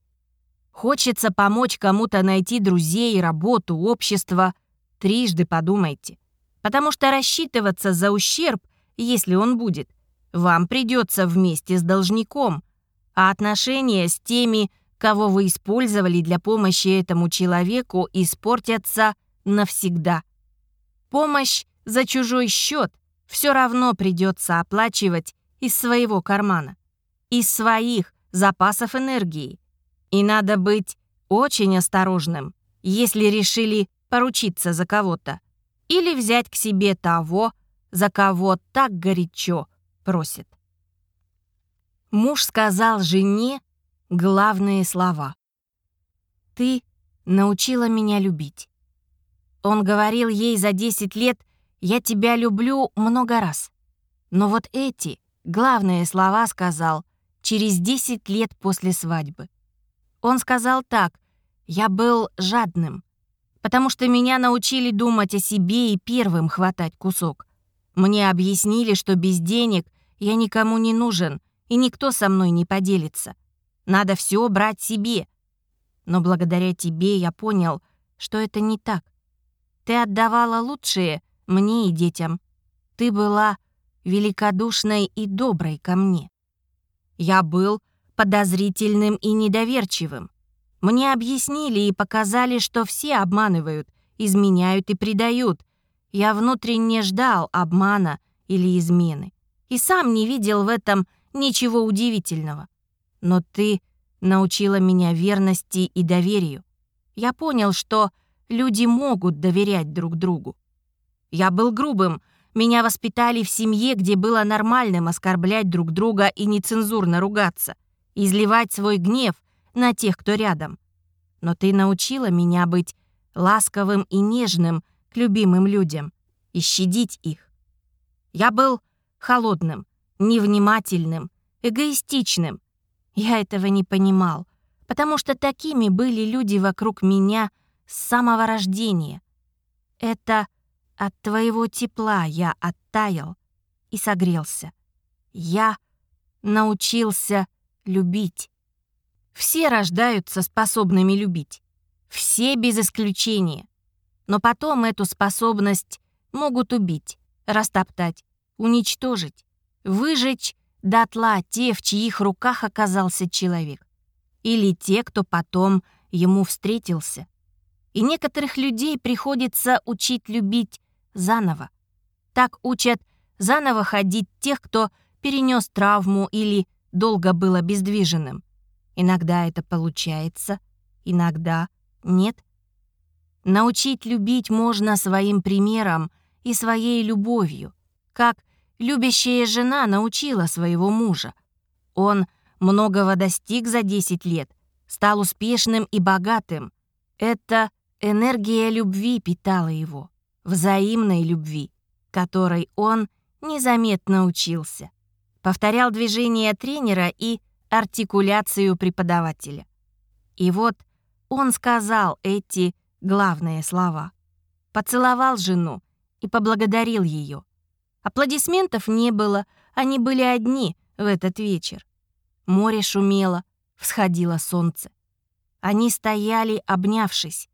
Хочется помочь кому-то найти друзей, работу, общество. Трижды подумайте. Потому что рассчитываться за ущерб, если он будет, вам придется вместе с должником. А отношения с теми, кого вы использовали для помощи этому человеку, испортятся навсегда. Помощь за чужой счет все равно придется оплачивать из своего кармана. из своих запасов энергии. И надо быть очень осторожным, если решили поручиться за кого-то или взять к себе того, за кого так горячо просит. Муж сказал жене главные слова. «Ты научила меня любить». Он говорил ей за 10 лет «Я тебя люблю» много раз. Но вот эти главные слова сказал через 10 лет после свадьбы. Он сказал так «Я был жадным, потому что меня научили думать о себе и первым хватать кусок. Мне объяснили, что без денег я никому не нужен, и никто со мной не поделится. Надо все брать себе. Но благодаря тебе я понял, что это не так. Ты отдавала лучшее мне и детям. Ты была великодушной и доброй ко мне. Я был подозрительным и недоверчивым. Мне объяснили и показали, что все обманывают, изменяют и предают. Я внутренне ждал обмана или измены. И сам не видел в этом ничего удивительного. Но ты научила меня верности и доверию. Я понял, что люди могут доверять друг другу. Я был грубым, меня воспитали в семье, где было нормальным оскорблять друг друга и нецензурно ругаться, изливать свой гнев на тех, кто рядом но ты научила меня быть ласковым и нежным к любимым людям и щадить их. Я был холодным, невнимательным, эгоистичным. Я этого не понимал, потому что такими были люди вокруг меня с самого рождения. Это от твоего тепла я оттаял и согрелся. Я научился любить. Все рождаются способными любить. Все без исключения. Но потом эту способность могут убить, растоптать, уничтожить, выжечь дотла те, в чьих руках оказался человек. Или те, кто потом ему встретился. И некоторых людей приходится учить любить заново. Так учат заново ходить тех, кто перенес травму или долго был обездвиженным. Иногда это получается, иногда нет. Научить любить можно своим примером и своей любовью, как любящая жена научила своего мужа. Он многого достиг за 10 лет, стал успешным и богатым. Это энергия любви питала его, взаимной любви, которой он незаметно учился. Повторял движения тренера и артикуляцию преподавателя. И вот он сказал эти главные слова. Поцеловал жену и поблагодарил ее. Аплодисментов не было, они были одни в этот вечер. Море шумело, всходило солнце. Они стояли, обнявшись,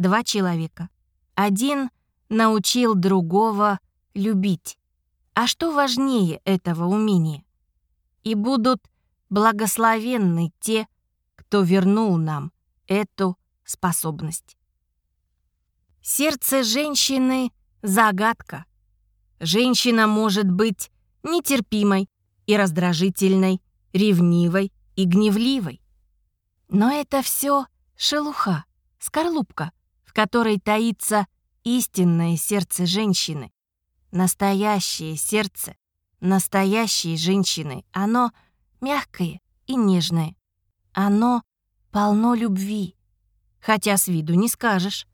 два человека. Один научил другого любить. А что важнее этого умения? И будут Благословенны те, кто вернул нам эту способность. Сердце женщины — загадка. Женщина может быть нетерпимой и раздражительной, ревнивой и гневливой. Но это все шелуха, скорлупка, в которой таится истинное сердце женщины. Настоящее сердце настоящей женщины, оно — мягкое и нежное. Оно полно любви, хотя с виду не скажешь.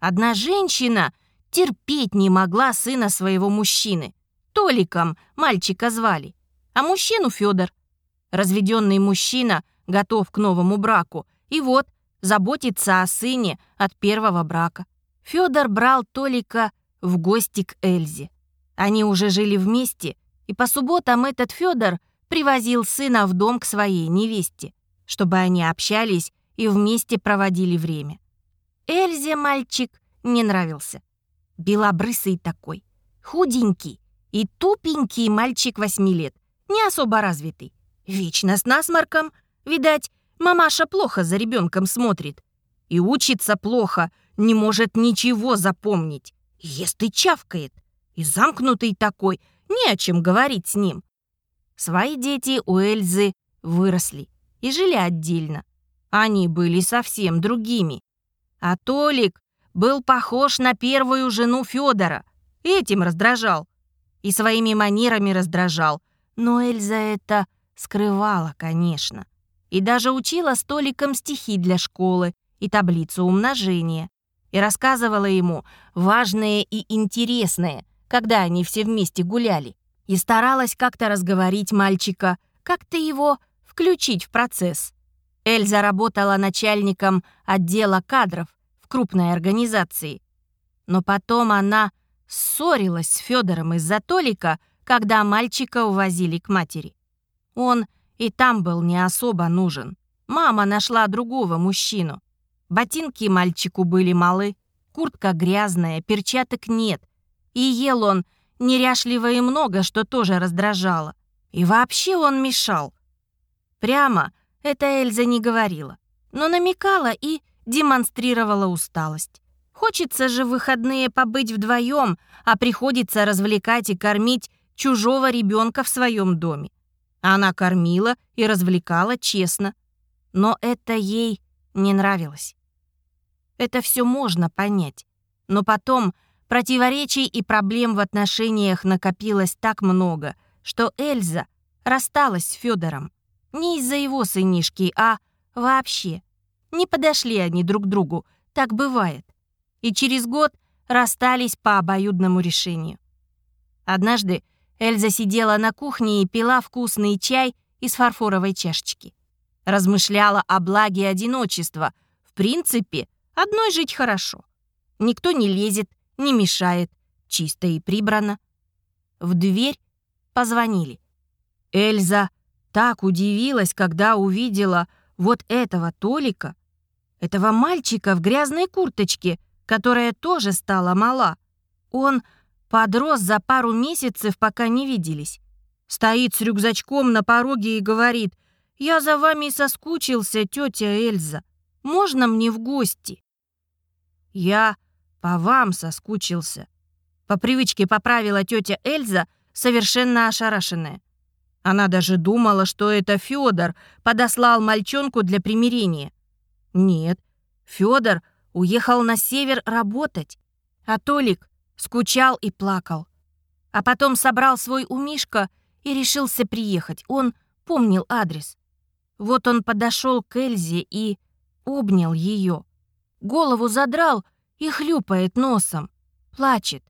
Одна женщина терпеть не могла сына своего мужчины. Толиком мальчика звали, а мужчину Федор. Разведенный мужчина готов к новому браку, и вот заботится о сыне от первого брака. Федор брал Толика в гости к Эльзе. Они уже жили вместе, и по субботам этот Федор привозил сына в дом к своей невесте, чтобы они общались и вместе проводили время. Эльзе мальчик не нравился. Белобрысый такой, худенький и тупенький мальчик восьми лет, не особо развитый. Вечно с насморком. Видать, мамаша плохо за ребенком смотрит. И учится плохо, не может ничего запомнить. Ест и чавкает. И замкнутый такой, не о чем говорить с ним. Свои дети у Эльзы выросли и жили отдельно. Они были совсем другими. А Толик был похож на первую жену Федора. Этим раздражал. И своими манерами раздражал. Но Эльза это скрывала, конечно. И даже учила столиком стихи для школы и таблицу умножения. И рассказывала ему важное и интересное, когда они все вместе гуляли. И старалась как-то разговорить мальчика, как-то его включить в процесс. Эльза работала начальником отдела кадров в крупной организации. Но потом она ссорилась с Федором из-за Толика, когда мальчика увозили к матери. Он и там был не особо нужен. Мама нашла другого мужчину. Ботинки мальчику были малы, куртка грязная, перчаток нет. И ел он неряшливо и много, что тоже раздражало. И вообще он мешал. Прямо это Эльза не говорила, но намекала и демонстрировала усталость. Хочется же в выходные побыть вдвоем, а приходится развлекать и кормить чужого ребенка в своем доме. Она кормила и развлекала честно, но это ей не нравилось. Это все можно понять, но потом противоречий и проблем в отношениях накопилось так много, что Эльза рассталась с Федором. Не из-за его сынишки, а вообще. Не подошли они друг другу, так бывает. И через год расстались по обоюдному решению. Однажды Эльза сидела на кухне и пила вкусный чай из фарфоровой чашечки. Размышляла о благе одиночества. В принципе, одной жить хорошо. Никто не лезет, не мешает, чисто и прибрано. В дверь позвонили. Эльза так удивилась, когда увидела вот этого Толика, этого мальчика в грязной курточке, которая тоже стала мала. Он подрос за пару месяцев, пока не виделись. Стоит с рюкзачком на пороге и говорит, «Я за вами соскучился, тетя Эльза. Можно мне в гости?» «Я по вам соскучился». По привычке поправила тетя Эльза, совершенно ошарашенная. Она даже думала, что это Федор подослал мальчонку для примирения. Нет, Федор уехал на север работать, а Толик скучал и плакал. А потом собрал свой умишка и решился приехать. Он помнил адрес. Вот он подошел к Эльзе и обнял ее. Голову задрал и хлюпает носом. Плачет.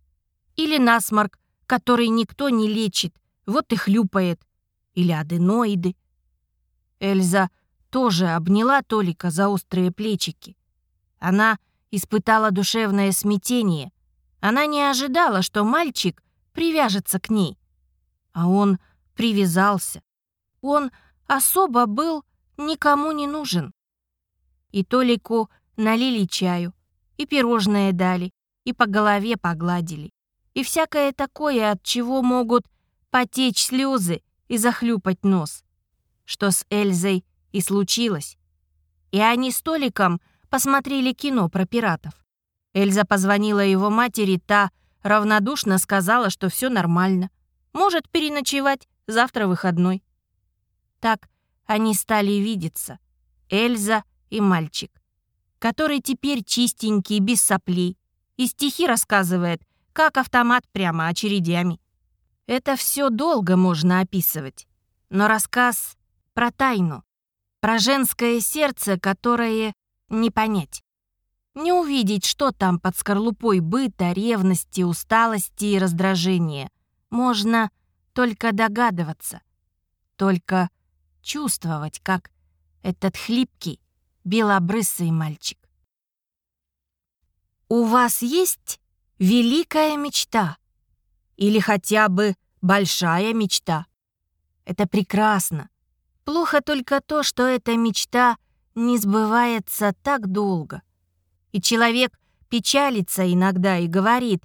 Или насморк, который никто не лечит. Вот и хлюпает или аденоиды. Эльза тоже обняла Толика за острые плечики. Она испытала душевное смятение. Она не ожидала, что мальчик привяжется к ней. А он привязался. Он особо был никому не нужен. И Толику налили чаю, и пирожное дали, и по голове погладили, и всякое такое, от чего могут потечь слезы и захлюпать нос. Что с Эльзой и случилось. И они с Толиком посмотрели кино про пиратов. Эльза позвонила его матери, та равнодушно сказала, что все нормально. Может переночевать, завтра выходной. Так они стали видеться. Эльза и мальчик, который теперь чистенький, без соплей, и стихи рассказывает, как автомат прямо очередями. Это все долго можно описывать. Но рассказ про тайну, про женское сердце, которое не понять. Не увидеть, что там под скорлупой быта, ревности, усталости и раздражения. Можно только догадываться, только чувствовать, как этот хлипкий, белобрысый мальчик. У вас есть великая мечта? Или хотя бы большая мечта. Это прекрасно. Плохо только то, что эта мечта не сбывается так долго. И человек печалится иногда и говорит,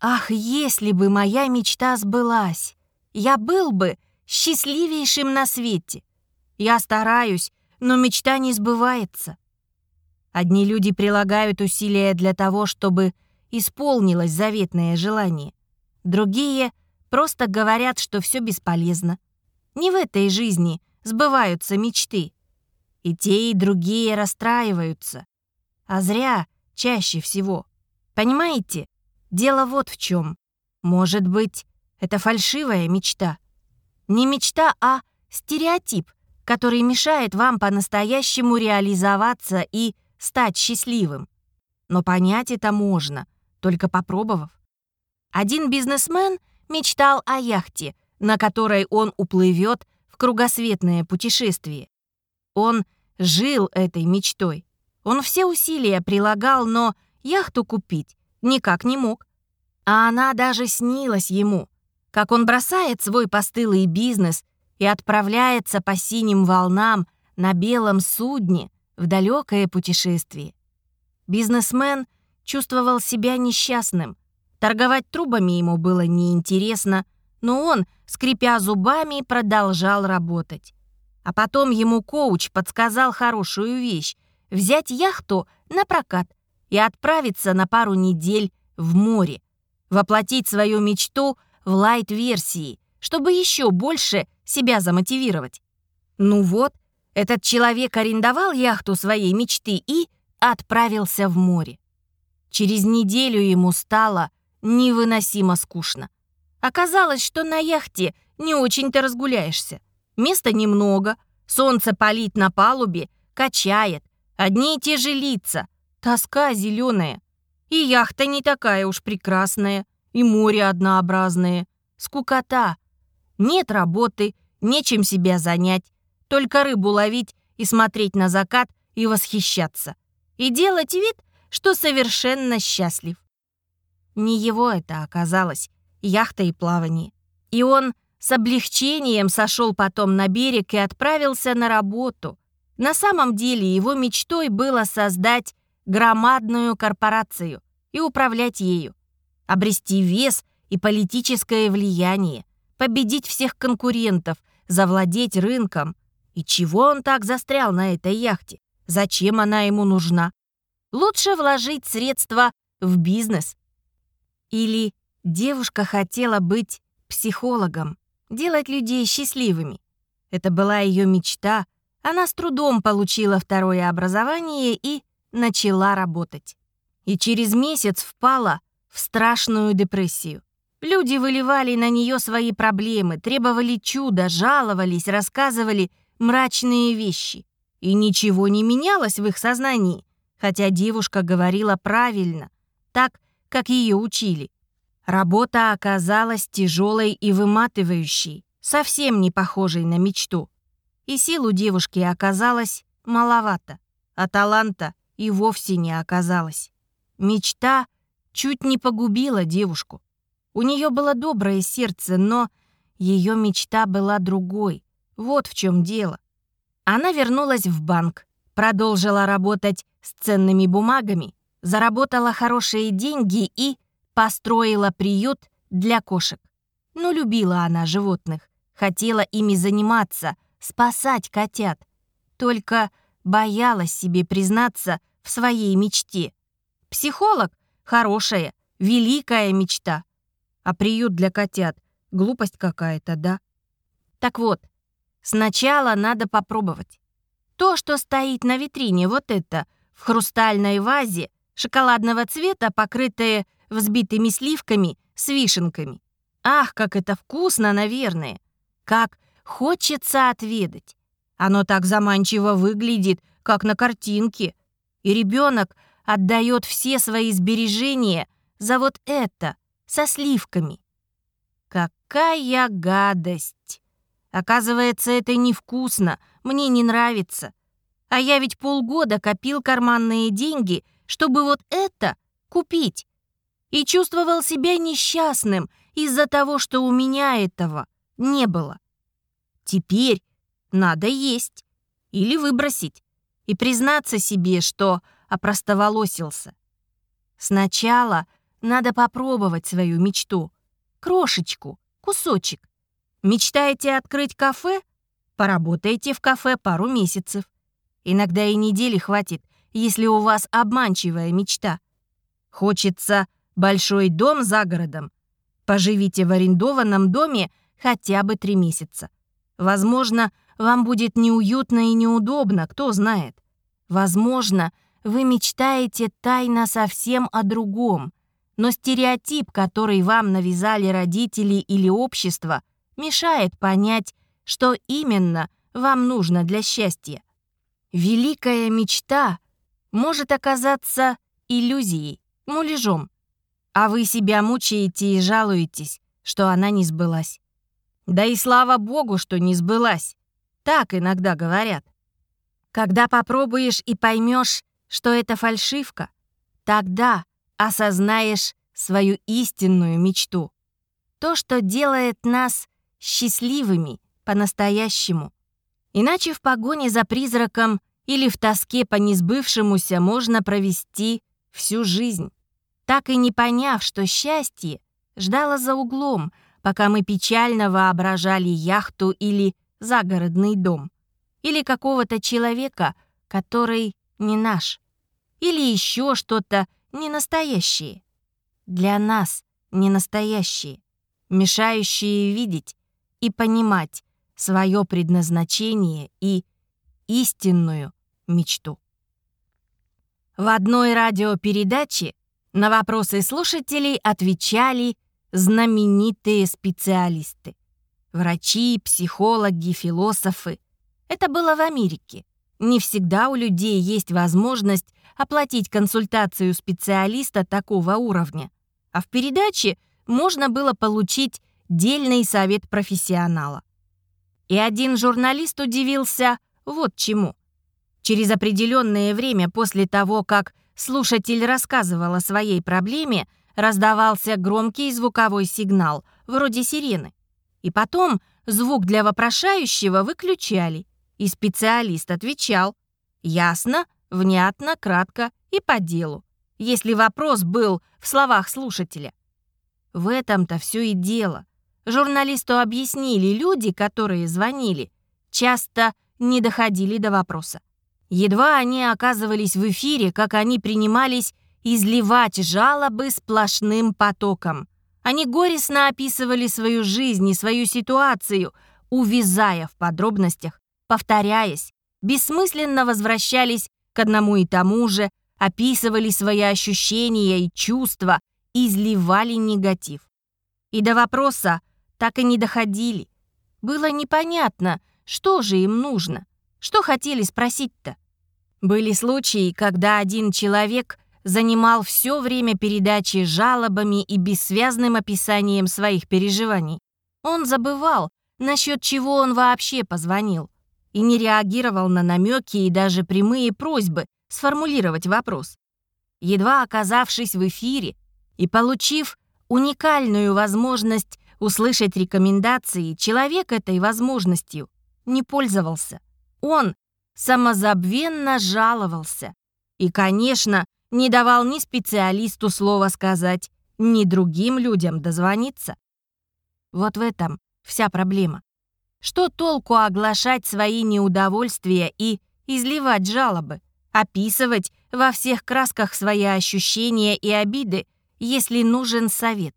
«Ах, если бы моя мечта сбылась! Я был бы счастливейшим на свете! Я стараюсь, но мечта не сбывается». Одни люди прилагают усилия для того, чтобы исполнилось заветное желание. Другие просто говорят, что все бесполезно. Не в этой жизни сбываются мечты. И те, и другие расстраиваются. А зря чаще всего. Понимаете? Дело вот в чем. Может быть, это фальшивая мечта. Не мечта, а стереотип, который мешает вам по-настоящему реализоваться и стать счастливым. Но понять это можно, только попробовав. Один бизнесмен мечтал о яхте, на которой он уплывет в кругосветное путешествие. Он жил этой мечтой. Он все усилия прилагал, но яхту купить никак не мог. А она даже снилась ему, как он бросает свой постылый бизнес и отправляется по синим волнам на белом судне в далекое путешествие. Бизнесмен чувствовал себя несчастным. Торговать трубами ему было неинтересно, но он, скрипя зубами, продолжал работать. А потом ему коуч подсказал хорошую вещь — взять яхту на прокат и отправиться на пару недель в море, воплотить свою мечту в лайт-версии, чтобы еще больше себя замотивировать. Ну вот, этот человек арендовал яхту своей мечты и отправился в море. Через неделю ему стало невыносимо скучно. Оказалось, что на яхте не очень-то разгуляешься. Места немного, солнце палит на палубе, качает, одни и те же лица, тоска зеленая. И яхта не такая уж прекрасная, и море однообразное, скукота. Нет работы, нечем себя занять, только рыбу ловить и смотреть на закат и восхищаться. И делать вид, что совершенно счастлив. Не его это оказалось, яхта и плавание. И он с облегчением сошел потом на берег и отправился на работу. На самом деле его мечтой было создать громадную корпорацию и управлять ею, обрести вес и политическое влияние, победить всех конкурентов, завладеть рынком. И чего он так застрял на этой яхте? Зачем она ему нужна? Лучше вложить средства в бизнес. Или девушка хотела быть психологом, делать людей счастливыми. Это была ее мечта. Она с трудом получила второе образование и начала работать. И через месяц впала в страшную депрессию. Люди выливали на нее свои проблемы, требовали чуда, жаловались, рассказывали мрачные вещи. И ничего не менялось в их сознании, хотя девушка говорила правильно, так, как ее учили. Работа оказалась тяжелой и выматывающей, совсем не похожей на мечту. И сил у девушки оказалось маловато, а таланта и вовсе не оказалось. Мечта чуть не погубила девушку. У нее было доброе сердце, но ее мечта была другой. Вот в чем дело. Она вернулась в банк, продолжила работать с ценными бумагами, заработала хорошие деньги и построила приют для кошек. Но любила она животных, хотела ими заниматься, спасать котят. Только боялась себе признаться в своей мечте. Психолог — хорошая, великая мечта. А приют для котят — глупость какая-то, да? Так вот, сначала надо попробовать. То, что стоит на витрине, вот это, в хрустальной вазе, шоколадного цвета, покрытое взбитыми сливками с вишенками. Ах, как это вкусно, наверное. Как хочется отведать. Оно так заманчиво выглядит, как на картинке. И ребенок отдает все свои сбережения за вот это, со сливками. Какая гадость! Оказывается, это невкусно, мне не нравится. А я ведь полгода копил карманные деньги, чтобы вот это купить. И чувствовал себя несчастным из-за того, что у меня этого не было. Теперь надо есть или выбросить и признаться себе, что опростоволосился. Сначала надо попробовать свою мечту. Крошечку, кусочек. Мечтаете открыть кафе? Поработайте в кафе пару месяцев. Иногда и недели хватит, если у вас обманчивая мечта. Хочется большой дом за городом. Поживите в арендованном доме хотя бы три месяца. Возможно, вам будет неуютно и неудобно, кто знает. Возможно, вы мечтаете тайно совсем о другом, но стереотип, который вам навязали родители или общество, мешает понять, что именно вам нужно для счастья. Великая мечта может оказаться иллюзией, муляжом, а вы себя мучаете и жалуетесь, что она не сбылась. Да и слава богу, что не сбылась. Так иногда говорят. Когда попробуешь и поймешь, что это фальшивка, тогда осознаешь свою истинную мечту. То, что делает нас счастливыми по-настоящему. Иначе в погоне за призраком или в тоске по несбывшемуся можно провести всю жизнь, так и не поняв, что счастье ждало за углом, пока мы печально воображали яхту или загородный дом, или какого-то человека, который не наш, или еще что-то ненастоящее. Для нас ненастоящее, мешающее видеть и понимать свое предназначение и истинную мечту. В одной радиопередаче на вопросы слушателей отвечали знаменитые специалисты. Врачи, психологи, философы. Это было в Америке. Не всегда у людей есть возможность оплатить консультацию специалиста такого уровня. А в передаче можно было получить дельный совет профессионала. И один журналист удивился вот чему. Через определенное время после того, как слушатель рассказывал о своей проблеме, раздавался громкий звуковой сигнал, вроде сирены. И потом звук для вопрошающего выключали, и специалист отвечал «Ясно, внятно, кратко и по делу», если вопрос был в словах слушателя. В этом-то все и дело. Журналисту объяснили люди, которые звонили, часто не доходили до вопроса. Едва они оказывались в эфире, как они принимались изливать жалобы сплошным потоком. Они горестно описывали свою жизнь и свою ситуацию, увязая в подробностях, повторяясь, бессмысленно возвращались к одному и тому же, описывали свои ощущения и чувства, изливали негатив. И до вопроса так и не доходили. Было непонятно, что же им нужно, что хотели спросить-то. Были случаи, когда один человек занимал все время передачи жалобами и бессвязным описанием своих переживаний. Он забывал, насчет чего он вообще позвонил, и не реагировал на намеки и даже прямые просьбы сформулировать вопрос. Едва оказавшись в эфире и получив уникальную возможность услышать рекомендации, человек этой возможностью не пользовался. Он самозабвенно жаловался. И, конечно, не давал ни специалисту слова сказать, ни другим людям дозвониться. Вот в этом вся проблема. Что толку оглашать свои неудовольствия и изливать жалобы, описывать во всех красках свои ощущения и обиды, если нужен совет?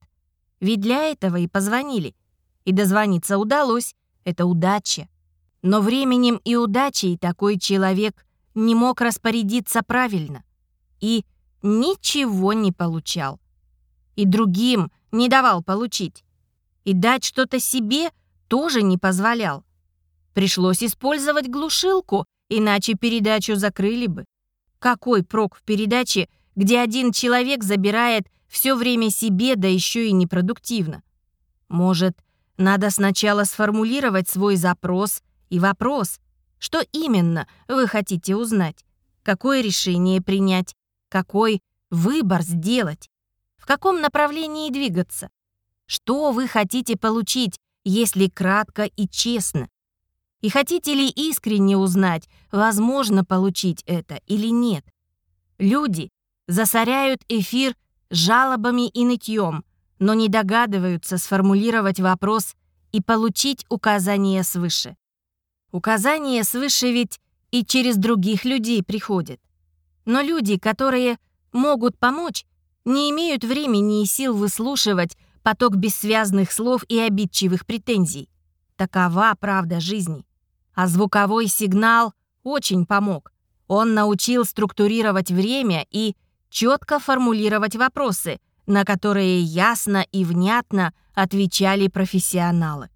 Ведь для этого и позвонили. И дозвониться удалось. Это удача. Но временем и удачей такой человек не мог распорядиться правильно. И ничего не получал. И другим не давал получить. И дать что-то себе тоже не позволял. Пришлось использовать глушилку, иначе передачу закрыли бы. Какой прок в передаче, где один человек забирает все время себе, да еще и непродуктивно. Может, надо сначала сформулировать свой запрос и вопрос, что именно вы хотите узнать, какое решение принять, какой выбор сделать, в каком направлении двигаться, что вы хотите получить, если кратко и честно. И хотите ли искренне узнать, возможно получить это или нет. Люди засоряют эфир жалобами и нытьем, но не догадываются сформулировать вопрос и получить указание свыше. Указание свыше ведь и через других людей приходит. Но люди, которые могут помочь, не имеют времени и сил выслушивать поток бессвязных слов и обидчивых претензий. Такова правда жизни. А звуковой сигнал очень помог. Он научил структурировать время и четко формулировать вопросы, на которые ясно и внятно отвечали профессионалы.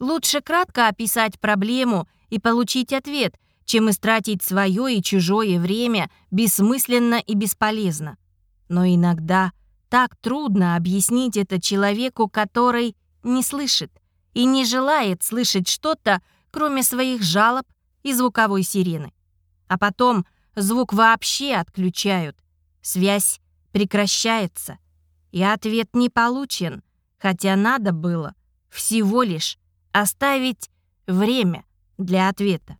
Лучше кратко описать проблему и получить ответ, чем истратить свое и чужое время бессмысленно и бесполезно. Но иногда так трудно объяснить это человеку, который не слышит и не желает слышать что-то, кроме своих жалоб и звуковой сирены. А потом звук вообще отключают, связь прекращается, и ответ не получен, хотя надо было всего лишь оставить время для ответа.